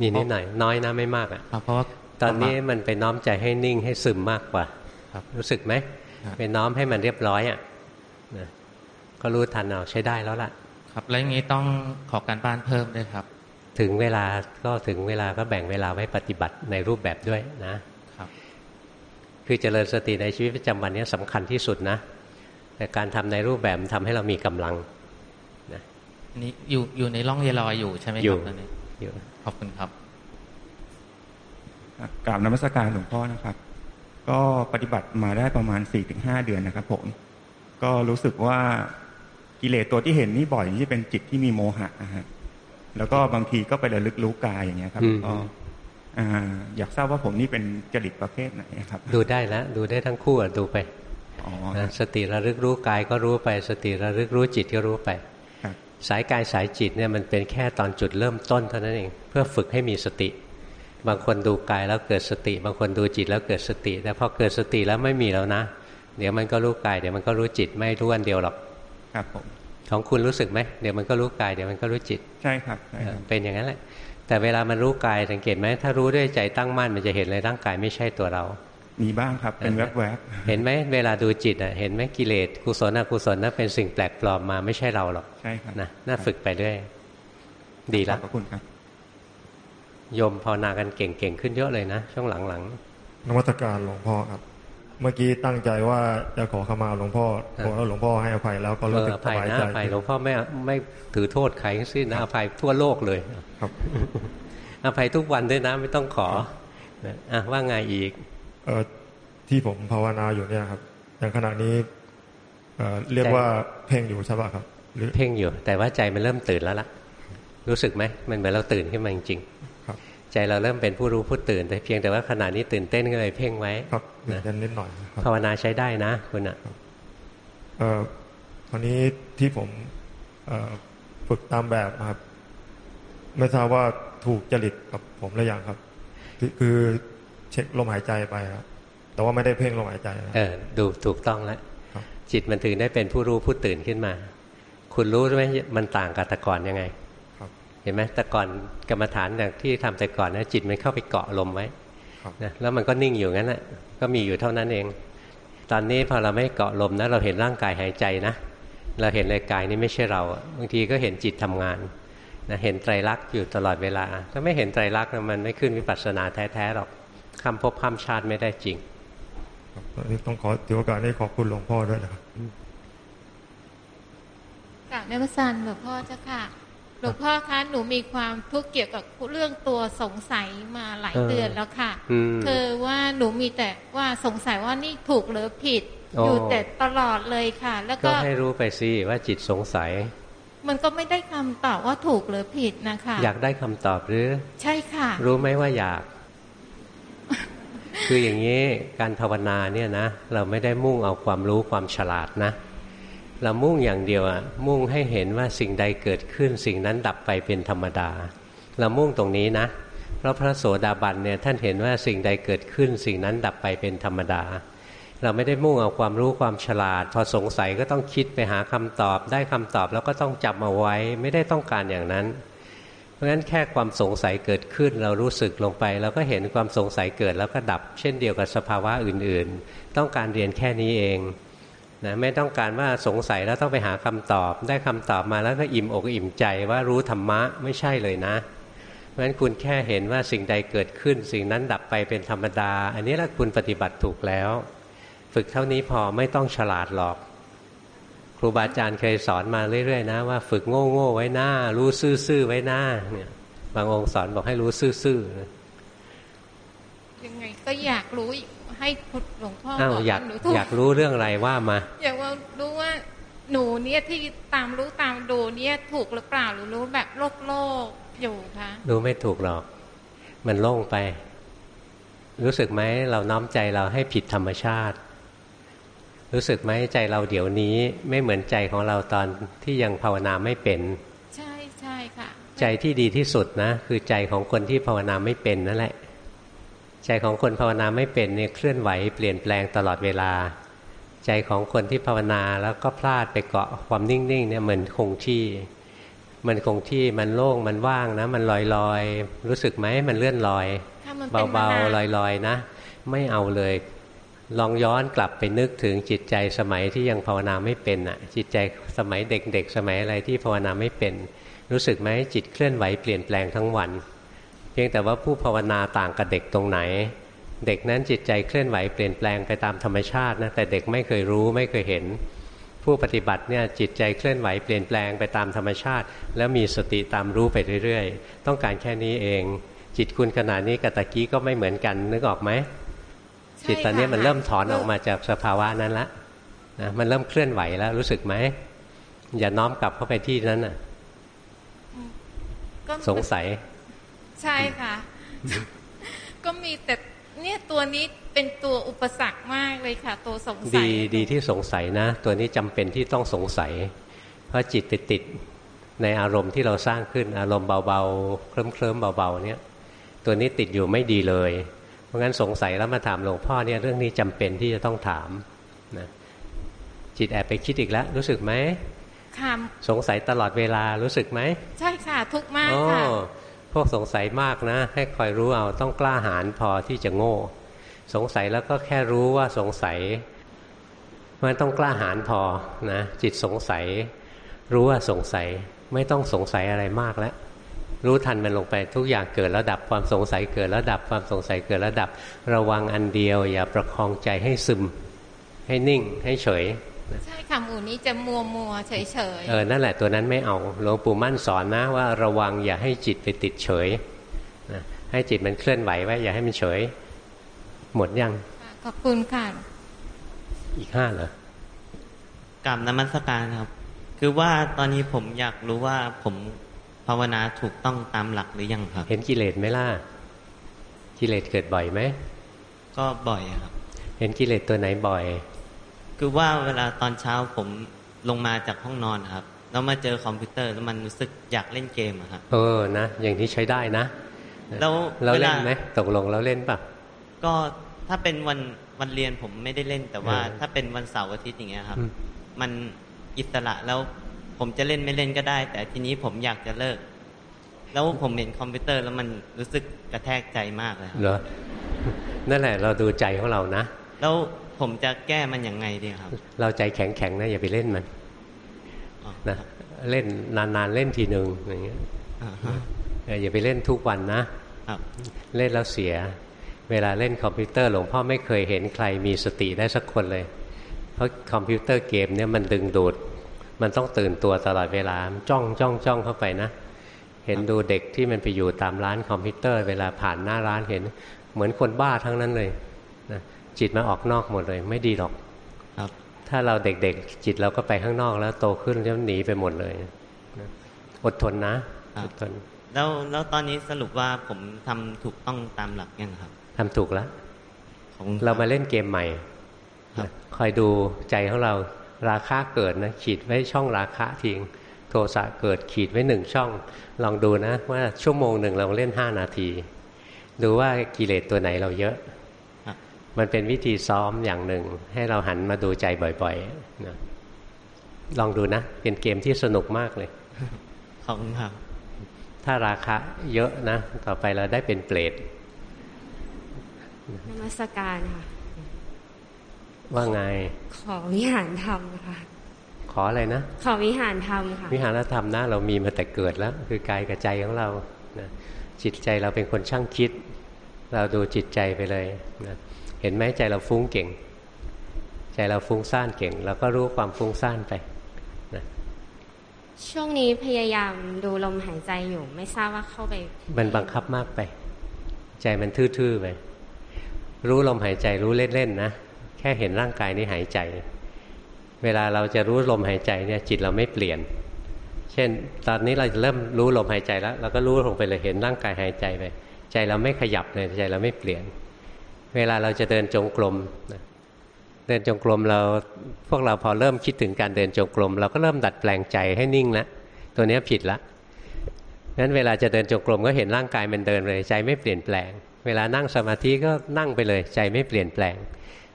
มีนิดหน่อยน้อยนะไม่มากอะครับเพราะว่าตอนนี้มันไปน้อมใจให้นิ่งให้ซึมมากกว่าครับรู้สึกไหมครับไปน้อมให้มันเรียบร้อยอะนะก็รู้ทันเอาใช้ได้แล้วล่ะ ครับแล้วอย่างนี้ต้องขอการบ้านเพิ่มด้วยครับ ถึงเวลาก็ถึงเวลาก็แบ่งเวลาไว้ปฏิบัติในรูปแบบด้วยนะ ครับคือเจริญสติในชีวิตประจำวันนี้สำคัญที่สุดนะ แต่การทำในรูปแบบมันทำให้เรามีกำลังอันนี้อยู่อยู่ในร่องเยลอยอยู่ใช่ไหมคอยู่รับตอนนี้อยู่ขอบคุณครับครับกราบนมัสการหลวงพ่อนะครับ ก็ปฏิบัติมาได้ประมาณ4ี่ถึงหเดือนนะครับ ผม ก็รู้สึกว่ากิเลสตัวที่เห็นนี่บ่อยที่เป็นจิตที่มีโมหะนะฮะแล้วก็บางทีก็ไประลึกรู้กายอย่างเงี้ยครับอืมก็ อ่าอยากทราบว่าผมนี่เป็นจริตประเภทไหนครับ ดูได้แล้วดูได้ทั้งคู่อะดูไปอ๋อนะสติระลึกรู้กายก็รู้ไป สติระลึกรู้จิตก็รู้ไปครับสายกายสายจิตเนี่ยมันเป็นแค่ตอนจุดเริ่มต้นเท่านั้นเองเพื่อฝึกให้มีสติ บางคนดูกายแล้วเกิดสติ บางคนดูจิตแล้วเกิดสติแต่พอเกิดสติแล้วไม่มีแล้วนะ เดี๋ยวมันก็รู้กายเดี๋ยวมันก็รู้จิตไม่รู้อันเดียวหรอกครับผมของคุณรู้สึกไหมเดี๋ยวมันก็รู้กายเดี๋ยวมันก็รู้จิตใช่ครับใช่ครับเป็นอย่างนั้นแหละ แต่เวลามันรู้กายสังเกตไหมถ้ารู้ด้วยใจตั้งมั่นมันจะเห็นเลยร่างกายไม่ใช่ตัวเรา มีบ้างครับเป็นแวบเห็นไหมเวลาดูจิตอะเห็นไหมกิเลสกุศลอกุศลนั่นเป็นสิ่งแปลกปลอมมาไม่ใช่เราหรอกๆใช่ครับนะน่าฝึกไปเรื่อยดีขละอบพระคุณครับโยมภาวนากันเก่งๆขึ้นเยอะเลยนะช่วงหลังนมัสการหลวงพ่อครับ เมื่อกี้ตั้งใจว่าจะขอขมาหลวงพ่อครับขอแล้วหลวงพ่อให้อภัยแล้วก็ๆเอรู้อสึกอสภัยบายนะใจอภัยหลวงพ่อไม่ไม่ถือโทษใครทั้งสิ้นนะอภัยทั่วโลกเลยครับอภัยทุกวันด้วยนะไม่ต้องขอนะอะว่าไงอีกเอ่อที่ผมภาวนาอยู่เนี่ยครับ อย่างขณะนี้เอ่อเรียกใจว่าเพ่งอยู่ใช่ป่ะครับหรือเพ่งอยู่ แต่ว่าใจมันเริ่มตื่นแล้วล่ะ รู้สึกไหมมันเหมือนเราตื่นขึ้นมาจริงๆครับ ใจเราเริ่มเป็นผู้รู้ผู้ตื่นแต่เพียงแต่ว่าขณะนี้ตื่นเต้นก็เลยเพ่งไว้ครับเรียนนิดหน่อยครับภาวนาใช้ได้นะคุณอะเอ่อคราวนี้ที่ผมเอ่อฝึกตามแบบนะครับ ไม่ทราบว่าถูกจริตกับผมหรือยังครับคือคือเช็คลมหายใจไปครับแต่ว่าไม่ได้เพ่งลมหายใจนะเออดูถูกต้องแล้วครับจิตมันถึงได้เป็นผู้รู้ผู้ตื่นขึ้นมา คุณรู้ไหมมันต่างกับแต่ก่อนยังไงครับ เห็นไหมแต่ก่อนกรรมฐานอย่างที่ทำแต่ก่อนนะจิตมันเข้าไปเกาะลมไว้ครับนะแล้วมันก็นิ่งอยู่งั้นแหละก็มีอยู่เท่านั้นเอง ตอนนี้พอเราไม่เกาะลมนะเราเห็นร่างกายหายใจนะ เราเห็นเลยกายนี้ไม่ใช่เรา บางทีก็เห็นจิตทำงานนะเห็นไตรลักษณ์อยู่ตลอดเวลา ถ้าไม่เห็นไตรลักษณ์นะมันไม่ขึ้นวิปัสสนาแท้ๆหรอกคำพบคำชาติไม่ได้จริงครับอันนี้ต้องขอถือโอกาสนี้ขอบคุณหลวงพ่อด้วยนะครับกราบนมัสการหลวงพ่อเจ้าค่ะห ลวงพ่อคะหนูมีความทุกข์เกี่ยวกับเรื่องตัวสงสัยมาหลายเออเดือนแล้วค่ะอืมคือว่าหนูมีแต่ว่าสงสัยว่านี่ถูกหรือผิดอ๋อออยู่แต่ตลอดเลยค่ะ แล้วก็ก็ให้รู้ไปสิว่าจิตสงสัย มันก็ไม่ได้คำตอบว่าถูกหรือผิดนะคะ อยากได้คำตอบหรือ ใช่ค่ะ รู้ไหมว่าอยาก คืออย่างนี้การภาวนาเนี่ยนะ เราไม่ได้มุ่งเอาความรู้ความฉลาดนะ เรามุ่งอย่างเดียวอะมุ่งให้เห็นว่าสิ่งใดเกิดขึ้น สิ่งนั้นดับไปเป็นธรรมดา เรามุ่งตรงนี้นะ เพราะพระโสดาบันเนี่ยท่านเห็นว่าสิ่งใดเกิดขึ้น สิ่งนั้นดับไปเป็นธรรมดา เราไม่ได้มุ่งเอาความรู้ความฉลาด พอสงสัยก็ต้องคิดไปหาคำตอบ ได้คำตอบแล้วก็ต้องจำเอาไว้ ไม่ได้ต้องการอย่างนั้น เพราะฉะนั้นแค่ความสงสัยเกิดขึ้น เรารู้สึกลงไปเราก็เห็นความสงสัยเกิดแล้วก็ดับ เช่นเดียวกับสภาวะอื่นๆ ต้องการเรียนแค่นี้เอง นะไม่ต้องการว่าสงสัยแล้วต้องไปหาคำตอบ ได้คำตอบมาแล้วก็อิ่มอกอิ่มใจว่ารู้ธรรมะไม่ใช่เลยนะเพราะฉะนั้นคุณแค่เห็นว่าสิ่งใดเกิดขึ้น สิ่งนั้นดับไปเป็นธรรมดา อันนี้แหละคุณปฏิบัติถูกแล้ว ฝึกเท่านี้พอไม่ต้องฉลาดหรอก ครูบาอาจารย์เคยสอนมาเรื่อยๆนะว่าฝึกโง่ๆไว้หน้า รู้ซื่อๆไว้หน้าเนี่ยบางองค์สอนบอกให้รู้ซื่อๆยังไงก็อยากรู้อีก ให้หลวงพ่อบอกอยากอยากรู้เรื่องอะไรว่ามา อยากว่ารู้ว่าหนูเนี่ยที่ตามรู้ตามดูเนี่ยถูกหรือเปล่าหรือรู้แบบโลกโลกอยู่คะดูไม่ถูกหรอก มันโล่งไป รู้สึกไหมเราน้อมใจเราให้ผิดธรรมชาติ รู้สึกไหมใจเราเดี๋ยวนี้ไม่เหมือนใจของเราตอนที่ยังภาวนาไม่เป็น ใช่ใช่ค่ะ ใจที่ดีที่สุดนะ คือใจของคนที่ภาวนาไม่เป็นนั่นแหละ ใจของคนภาวนาไม่เป็นเนี่ยเคลื่อนไหวเปลี่ยนแปลงตลอดเวลา ใจของคนที่ภาวนาแล้วก็พลาดไปเกาะความนิ่งๆเนี่ยเหมือนคงที่ มันคงที่มันโล่งมันว่างนะ มันลอยลอยรู้สึกไหมมันเลื่อนลอยเบาๆลอยๆนะ ไม่เอาเลยลองย้อนกลับไปนึกถึงจิตใจสมัยที่ยังภาวนาไม่เป็นอะ จิตใจสมัยเด็กๆ สมัยอะไรที่ภาวนาไม่เป็น รู้สึกไหมจิตเคลื่อนไหวเปลี่ยนแปลงทั้งวัน เพียงแต่ว่าผู้ภาวนาต่างกับเด็กตรงไหน เด็กนั้นจิตใจเคลื่อนไหวเปลี่ยนแปลงไปตามธรรมชาตินะแต่เด็กไม่เคยรู้ไม่เคยเห็น ผู้ปฏิบัติเนี่ยจิตใจเคลื่อนไหวเปลี่ยนแปลงไปตามธรรมชาติ แล้วมีสติตามรู้ไปเรื่อยๆ ต้องการแค่นี้เอง จิตคุณขนาดนี้กับตะกี้ก็ไม่เหมือนกันนึกออกไหมจิตตอนนี้มันเริ่มถอนออกมาจากสภาวะนั้นละนะมันเริ่มเคลื่อนไหวแล้วรู้สึกไหมอย่าน้อมกลับเข้าไปที่นั้นน่ะสงสัย ใช่ค่ะ ก็มีแต่เนี่ยตัวนี้เป็นตัวอุปสรรคมากเลยค่ะ ตัวสงสัยดีดีที่สงสัยนะ ตัวนี้จำเป็นที่ต้องสงสัย เพราะจิตไปติดในอารมณ์ที่เราสร้างขึ้นอารมณ์เบาๆเคลิ้มเคลิ้มเบาๆเนี่ย ตัวนี้ติดอยู่ไม่ดีเลย เพราะงั้นสงสัยแล้วมาถามหลวงพ่อเนี่ยเรื่องนี้จำเป็นที่จะต้องถามนะจิตแอบไปคิดอีกแล้ว รู้สึกไหมค่ะสงสัยตลอดเวลารู้สึกไหมใช่ค่ะทุกมากค่ะ พวกสงสัยมากนะ ให้คอยรู้เอาต้องกล้าหาญพอที่จะโง่ สงสัยแล้วก็แค่รู้ว่าสงสัยมันต้องกล้าหาญพอนะจิตสงสัย รู้ว่าสงสัยไม่ต้องสงสัยอะไรมากแล้วรู้ทันมันลงไปทุกอย่างเกิดแล้วดับความสงสัยเกิดแล้วดับความสงสัยเกิดแล้วดับ ระวังอันเดียว อย่าประคองใจให้ซึม ให้นิ่งให้เฉย ใช่ค่ะหมูนี้จะมัวมัวเฉยเฉยเออนั่นแหละตัวนั้นไม่เอาหลวงปู่มั่นสอนนะว่าระวังอย่าให้จิตไปติดเฉยนะให้จิตมันเคลื่อนไหวไว้ อย่าให้มันเฉย หมดยังขอบคุณค่ะอีกห้าเหรอกับนมัสการครับ คือว่าตอนนี้ผมอยากรู้ว่าผมภาวนาถูกต้องตามหลักหรือยังครับ เห็นกิเลสไหมล่ะกิเลสเกิดบ่อยไหมก็บ่อยครับ เห็นกิเลสตัวไหนบ่อย คือว่าเวลาตอนเช้าผมลงมาจากห้องนอนครับแล้วมาเจอคอมพิวเตอร์แล้วมันรู้สึกอยากเล่นเกมอะครับเออนะอย่างที่ใช้ได้นะแล้วเราเล่นไหมตกลงเราเล่นปะก็ถ้าเป็นวันวันเรียนผมไม่ได้เล่น แต่ว่าถ้าเป็นวันเสาร์อาทิตย์อย่างเงี้ยครับ มันอิสระแล้วผมจะเล่นไม่เล่นก็ได้ แต่ทีนี้ผมอยากจะเลิก แล้วผมเห็นคอมพิวเตอร์แล้วมันรู้สึกกระแทกใจมากเลยเหรอนั่นแหละเราดูใจของเรานะ แล้ว ผมจะแก้มันยังไงดีครับ เราใจแข็งแข็งนะอย่าไปเล่นมันนะเล่นนานๆเล่นทีหนึ่งอย่างเงี้ยอย่าไปเล่นทุกวันนะเล่นแล้วเสีย เวลาเล่นคอมพิวเตอร์หลวงพ่อไม่เคยเห็นใครมีสติได้สักคนเลย เพราะคอมพิวเตอร์เกมเนี่ยมันดึงดูด มันต้องตื่นตัวตลอดเวลาจ้องจ้องจ้องเข้าไปนะ เห็นดูเด็กที่มันไปอยู่ตามร้านคอมพิวเตอร์ เวลาผ่านหน้าร้านเห็น เหมือนคนบ้าทั้งนั้นเลย จิตมาออกนอกหมดเลย ไม่ดีหรอกครับ ถ้าเราเด็กๆ จิตเราก็ไปข้างนอกแล้วโตขึ้นแล้วหนีไปหมดเลยอดทนนะอดทนแล้วแล้วตอนนี้สรุปว่าผมทำถูกต้องตามหลักยังครับทำถูกแล้วเรามาเล่นเกมใหม่คอยดูใจของเราราคาเกิดนะขีดไว้ช่องราคาทิ้งโทสะเกิดขีดไว้หนึ่งช่อง ลองดูนะ ว่าชั่วโมงหนึ่งเราเล่นห้านาที ดูว่ากิเลสตัวไหนเราเยอะ มันเป็นวิธีซ้อมอย่างหนึ่ง ให้เราหันมาดูใจบ่อยๆนะลองดูนะ เป็นเกมที่สนุกมากเลยขอบคุณครับถ้าราคาเยอะนะ ต่อไปเราได้เป็นเปรตนมัสการค่ะ ว่าไง ขอวิหารธรรมค่ะ ขออะไรนะ ขอวิหารธรรมค่ะ วิหารธรรมนะเรามีมาแต่เกิดแล้ว คือกายกับใจของเรานะจิตใจเราเป็นคนช่างคิด เราดูจิตใจไปเลยนะ เห็นไหมใจเราฟุ้งเก่ง ใจเราฟุ้งซ่านเก่งเราก็รู้ความฟุ้งซ่านไปนะช่วงนี้พยายามดูลมหายใจอยู่ ไม่ทราบว่าเข้าไป มันบังคับมากไป ใจมันทื่อๆไปรู้ลมหายใจรู้เล่นๆนะแค่เห็นร่างกายนี้หายใจ เวลาเราจะรู้ลมหายใจเนี่ยจิตเราไม่เปลี่ยน เช่น ตอนนี้เราจะเริ่มรู้ลมหายใจแล้วเราก็รู้ลงไปเลยเห็นร่างกายหายใจไป ใจเราไม่ขยับเลยใจเราไม่เปลี่ยน เวลาเราจะเดินจงกรมนะเดินจงกรมเราพวกเราพอเริ่มคิดถึงการเดินจงกรมเราก็เริ่มดัดแปลงใจให้นิ่งแล้วตัวนี้ผิดละงั้นเวลาจะเดินจงกรมก็เห็นร่างกายมันเดินเลยใจไม่เปลี่ยนแปลง เวลานั่งสมาธิก็นั่งไปเลย ใจไม่เปลี่ยนแปลง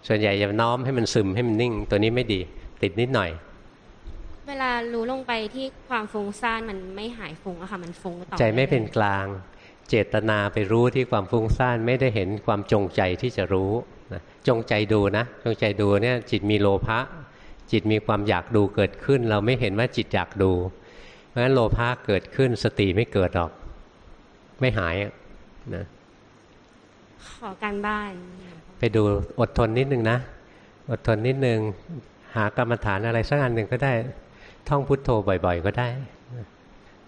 ส่วนใหญ่จะน้อมให้มันซึมให้มันนิ่ง ตัวนี้ไม่ดี ติดนิดหน่อย เวลารู้ลงไปที่ความฟุ้งซ่านมันไม่หายฟุ้งอะค่ะมันฟุ้งต่อใจไม่เป็นกลาง เจตนาไปรู้ที่ความฟุ้งซ่านไม่ได้เห็นความจงใจที่จะรู้นะจงใจดูนะ จงใจดูเนี่ยจิตมีโลภะจิตมีความอยากดูเกิดขึ้น เราไม่เห็นว่าจิตอยากดู เพราะฉะนั้นโลภะเกิดขึ้นสติไม่เกิดหรอก ไม่หายอะนะขอการบ้าน ไปดูอดทนนิดนึงนะ อดทนนิดนึง หากรรมฐานอะไรสักอันหนึ่งก็ได้ ท่องพุทโธบ่อย ๆ ก็ได้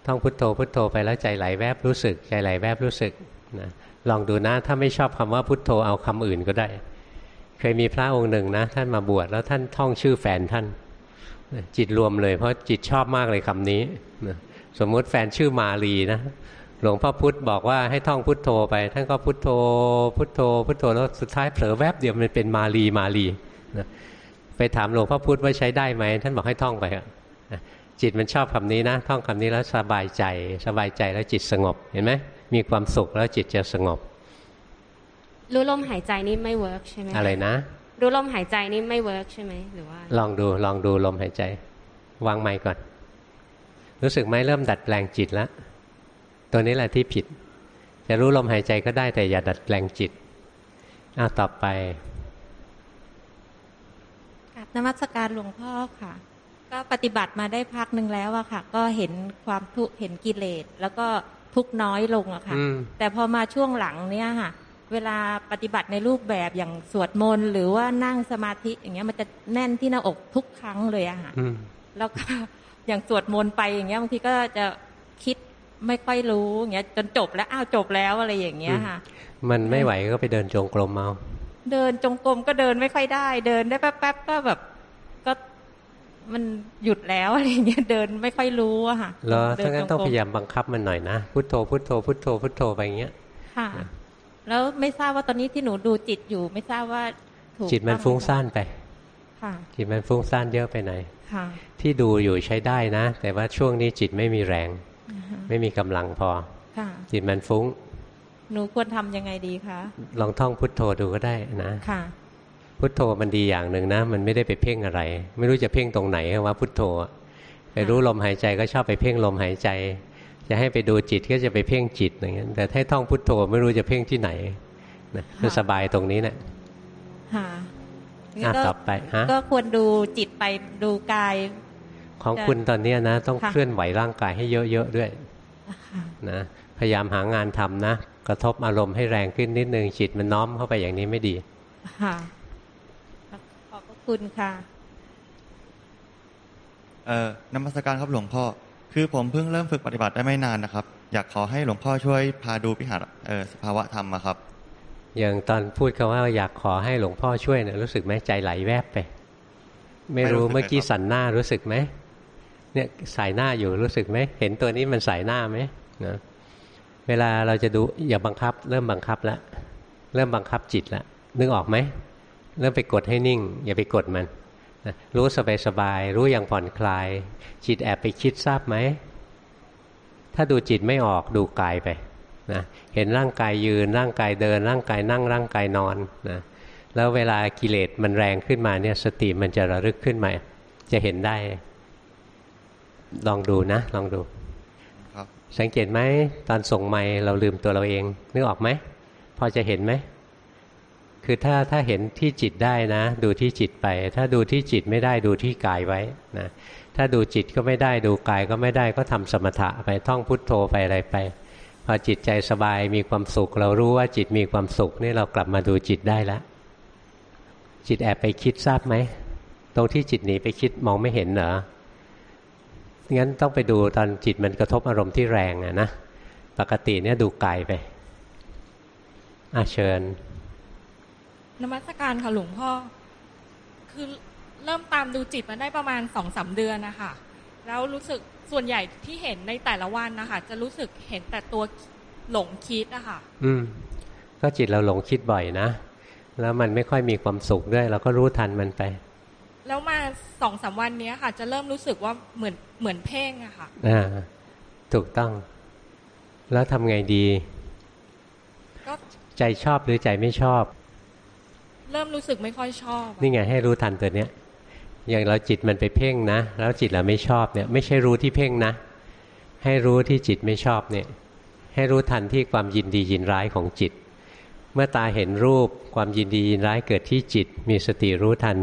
ท่องพุทโธพุทโธไปแล้วใจไหลแวบรู้สึก ใจไหลแวบรู้สึกนะลองดูนะถ้าไม่ชอบคำว่าพุทโธเอาคำอื่นก็ได้ เคยมีพระองค์หนึ่งนะ ท่านมาบวชแล้วท่านท่องชื่อแฟนท่าน จิตรวมเลยเพราะจิตชอบมากเลยคำนี้นะสมมุติแฟนชื่อมาลีนะหลวงพ่อพุธบอกว่าให้ท่องพุทโธไป ท่านก็พุทโธ พุทโธ พุทโธแล้วสุดท้ายเผลอแวบเดียวมันเป็นมาลีมาลีนะไปถามหลวงพ่อพุธว่าใช้ได้ไหมท่านบอกให้ท่องไปอะ จิตมันชอบคำนี้นะท่องคำนี้แล้วสบายใจ สบายใจแล้วจิตสงบเห็นไหมมีความสุขแล้วจิตจะสงบ รู้ลมหายใจนี่ไม่ work ใช่ไหมอะไรนะรู้ลมหายใจนี่ไม่ work ใช่ไหมหรือว่า ลองดูลองดูลมหายใจ วางไมค์ก่อน รู้สึกไหมเริ่มดัดแปลงจิตแล้วตัวนี้แหละที่ผิด จะรู้ลมหายใจก็ได้แต่อย่าดัดแปลงจิตอ้าวต่อไปกับนมัสการหลวงพ่อค่ะ ก็ปฏิบัติมาได้พักหนึ่งแล้วอะค่ะ ก็เห็นความทุกข์เห็นกิเลส แล้วก็ทุกข์น้อยลงอะค่ะอืมแต่พอมาช่วงหลังเนี่ยค่ะ เวลาปฏิบัติในรูปแบบอย่างสวดมนต์หรือว่านั่งสมาธิอย่างเงี้ยมันจะแน่นที่หน้าอกทุกครั้งเลยอะค่ะอืมแล้วก็อย่างสวดมนต์ไปอย่างเงี้ยบางทีก็จะคิดไม่ค่อยรู้อย่างเงี้ยจนจบแล้วอ้าวจบแล้วอะไรอย่างเงี้ยค่ะ มันไม่ไหวก็ไปเดินจงกรมเอาเดินจงกรมก็เดินไม่ค่อยได้ เดินได้แป๊บๆก็แบบก็ มันหยุดแล้วอะไรอย่างเงี้ยเดินไม่ค่อยรู้อะค่ะแล้วเดิถ้างั้นต้องจกรพยายามบังคับมันหน่อยนะพุทโธพุทโธพุทโธพุทโธไปอย่างเงี้ยค่ะ แล้วไม่ทราบว่าตอนนี้ที่หนูดูจิตอยู่ ไม่ทราบว่าถูกจิตมันต้องฟุ้งซ่านไปค่ะจิตมันฟุ้งซ่านเยอะไปไหนอยค่ะ ที่ดูอยู่ใช้ได้นะ แต่ว่าช่วงนี้จิตไม่มีแรงอ่าฮะไม่มีกำลังพอค่ะจิตมันฟุ้ง หนูควรทำยังไงดีคะลองท่องพุทโธดูก็ได้นะค่ะ พุทโธมันดีอย่างหนึ่งนะ มันไม่ได้ไปเพ่งอะไร ไม่รู้จะเพ่งตรงไหนว่าพุทโธอะไปรู้ลมหายใจก็ชอบไปเพ่งลมหายใจ จะให้ไปดูจิตก็จะไปเพ่งจิตอย่างเงี้ยแต่ถ้าท่องพุทโธไม่รู้จะเพ่งที่ไหนนะมันสบายตรงนี้แหละค่ะอะก็ต่อไปฮะก็ควรดูจิตไปดูกาย ของคุณตอนเนี้ยนะ ต้องค่ะเคลื่อนไหวร่างกายให้เยอะๆด้วยค่ะนะพยายามหางานทำนะ กระทบอารมณ์ให้แรงขึ้นนิดนึงจิตมันน้อมเข้าไปอย่างนี้ไม่ดีค่ะขอบพระ คุณค่ะ เอ่อนมัสการครับหลวงพ่อ คือผมเพิ่งเริ่มฝึกปฏิบัติได้ไม่นานนะครับ อยากขอให้หลวงพ่อช่วยพาดูพิหารเอ่อสภาวะธรรมอะครับ อย่างตอนพูดคำว่าอยากขอให้หลวงพ่อช่วยเนี่ยรู้สึกไหมใจไหลแวบไป ไม่รู้ไม่รู้สึกเมื่อกี้เลยครับสันหน้ารู้สึกไหมเนี่ยสายหน้าอยู่รู้สึกไหมเห็นตัวนี้มันสายหน้าไหมนะเวลาเราจะดูอย่าบังคับ เริ่มบังคับแล้วเริ่มบังคับจิตแล้วนึกออกไหม เริ่มไปกดให้นิ่ง อย่าไปกดมันนะรู้สบายสบายๆรู้อย่างผ่อนคลาย จิตแอบไปคิดทราบไหม ถ้าดูจิตไม่ออกดูกายไปนะเห็นร่างกายยืนร่างกายเดิน ร่างกายนั่งร่างกายนอนนะแล้วเวลากิเลสมันแรงขึ้นมาเนี่ยสติมันจะระลึกขึ้นมา จะเห็นได้ ลองดูนะ ลองดูครับสังเกตไหมตอนส่งไม้เราลืมตัวเราเอง นึกออกไหม พอจะเห็นไหม คือถ้าถ้าเห็นที่จิตได้นะ ดูที่จิตไป ถ้าดูที่จิตไม่ได้ดูที่กายไว้นะถ้าดูจิตก็ไม่ได้ดูกายก็ไม่ได้ก็ทำสมถะไปท่องพุทโธไปอะไรไป พอจิตใจสบายมีความสุข เรารู้ว่าจิตมีความสุขนี่เรากลับมาดูจิตได้แล้วจิตแอบไปคิดทราบไหมตรงที่จิตหนีไปคิดมองไม่เห็นเหรองั้นต้องไปดูตอนจิตมันกระทบอารมณ์ที่แรงอะนะปกติเนี่ยดูกายไปอาเชิญ นมัสการค่ะหลวงพ่อ คือเริ่มตามดูจิตมาได้ประมาณสองสาเดือนนะคะแล้วรู้สึกส่วนใหญ่ที่เห็นในแต่ละวันนะคะจะรู้สึกเห็นแต่ตัวหลงคิดอะค่ะ อืม ก็จิตเราหลงคิดบ่อยนะ แล้วมันไม่ค่อยมีความสุขด้วย เราก็รู้ทันมันไป แล้วมาสองสาวันนี้ค่ะ จะเริ่มรู้สึกว่าเหมือนเหมือนเพ่งอะค่ะ อ่า ถูกต้อง แล้วทำไงดีก็ใจชอบหรือใจไม่ชอบ เริ่มรู้สึกไม่ค่อยชอบ นี่ไงให้รู้ทันตัวเนี้ย อย่างเราจิตมันไปเพ่งนะ แล้วจิตเราไม่ชอบเนี่ย ไม่ใช่รู้ที่เพ่งนะ ให้รู้ที่จิตไม่ชอบเนี่ย ให้รู้ทันที่ความยินดียินร้ายของจิต เมื่อตาเห็นรูปความยินดียินร้ายเกิดที่จิต มีสติรู้ทัน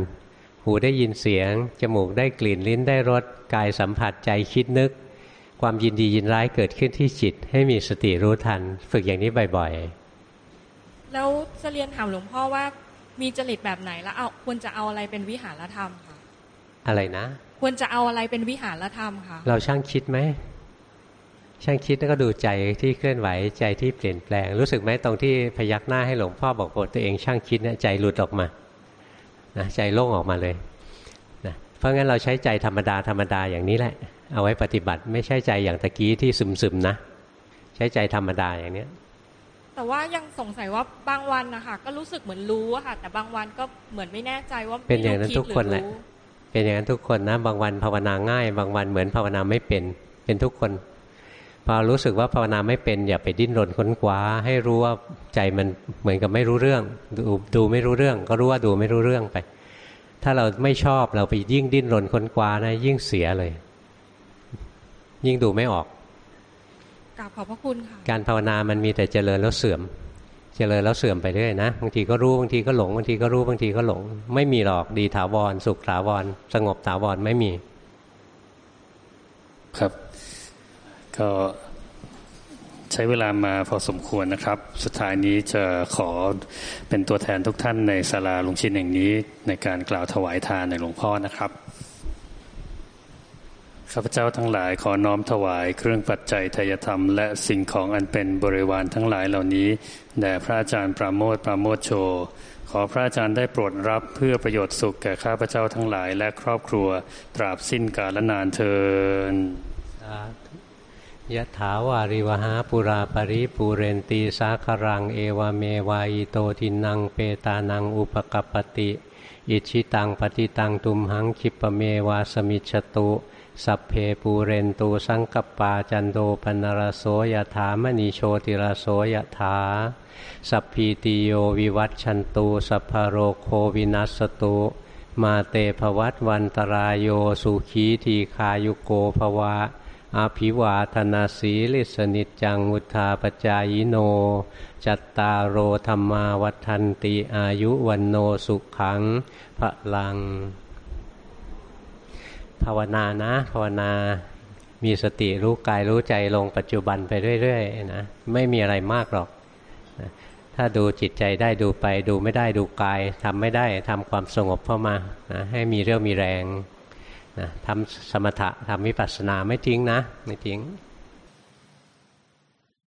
หูได้ยินเสียง จมูกได้กลิ่นลิ้นได้รสกายสัมผัสใจคิดนึก ความยินดียินร้ายเกิดขึ้นที่จิต ให้มีสติรู้ทัน ฝึกอย่างนี้บ่อยแล้วจะเรียนถามหลวงพ่อว่า มีจริตแบบไหนแล้วเอาควรจะเอาอะไรเป็นวิหารธรรมคะๆอะไรนะ ควรจะเอาอะไรเป็นวิหารธรรมคะเราช่างคิดไหมช่างคิดแล้วก็ดูใจที่เคลื่อนไหวใจที่เปลี่ยนแปลง รู้สึกไหมตรงที่พยักหน้าให้หลวงพ่อบอกว่าตัวเองช่างคิดเนี่ยใจหลุดออกมานะใจโล่งออกมาเลยนะเพราะงั้นเราใช้ใจธรรมดาธรรมดาอย่างนี้แหละ เอาไว้ปฏิบัติไม่ใช่ใจอย่างตะกี้ที่ซึมๆนะ ใช้ใจธรรมดาอย่างเนี้ย แต่ว่ายังสงสัยว่าบางวันนะคะก็รู้สึกเหมือนรู้อะค่ะ แต่บางวันก็เหมือนไม่แน่ใจว่าเป็นอย่างนั้นทุกคนแหละรู้เป็นอย่างนั้นทุกคนนะ บางวันภาวนาง่าย บางวันเหมือนภาวนาไม่เป็น เป็นทุกคน พอรู้สึกว่าภาวนาไม่เป็น อย่าไปดิ้นรนค้นคว้า ให้รู้ว่าใจมันเหมือนกับไม่รู้เรื่อง ดูดูไม่รู้เรื่อง ก็รู้ว่าดูไม่รู้เรื่องไป ถ้าเราไม่ชอบเราไปยิ่งดิ้นรนค้นคว้านะ ยิ่งเสียเลย ยิ่งดูไม่ออก กราบขอบพระคุณค่ะ การภาวนามันมีแต่เจริญแล้วเสื่อม เจริญแล้วเสื่อมไปเรื่อยนะบางทีก็รู้บางทีก็หลงบางทีก็รู้บางทีก็หลง ไม่มีหรอกดีถาวร สุขถาวร สงบถาวรไม่มี ครับ ก็ใช้เวลามาพอสมควรนะครับ สุดท้ายนี้จะขอเป็นตัวแทนทุกท่านในศาลาหลวงชินแห่งนี้ ในการกล่าวถวายทานในหลวงพ่อนะครับ ข้าพเจ้าทั้งหลายขอน้อมถวายเครื่องปัจจัยทายธรรม และสิ่งของอันเป็นบริวารทั้งหลายเหล่านี้แด่พระอาจารย์ปราโมทปราโมทโช ขอพระอาจารย์ได้โปรดรับเพื่อประโยชน์สุขแก่ข้าพเจ้าทั้งหลายและครอบครัวตราบสิ้นกาลนานเทินยะถาวาริวหาปุราปริปูเรนตีสาคารัง เอวเมวายโตทินังเปตานังอุปกปปติ อิชิตังปฏิตังตุมหังคิปะเมวาสมิจฉตุ สัพเพปูเรนตูสังกปาจันโดปนรโสยถามณีโชติรโสยถา สัพพีติโยวิวัตชันตูสัพพโรโควินัสตุมาเตภวัตวันตรายโยสุขีทีคายุโกภวะอาภิวาธนาสีลิสนิจังมุทาปจายโน จัตตาโอธรรมาวัฏันติอายุวันโนสุขังพระลัง ภาวนานะ ภาวนามีสติรู้กายรู้ใจลงปัจจุบันไปเรื่อยๆนะไม่มีอะไรมากหรอกนะถ้าดูจิตใจได้ดูไป ดูไม่ได้ดูกายทำไม่ได้ทำความสงบเข้ามานะให้มีเรี่ยวมีแรงนะทำสมถะทำวิปัสสนาไม่ทิ้งนะไม่ทิ้ง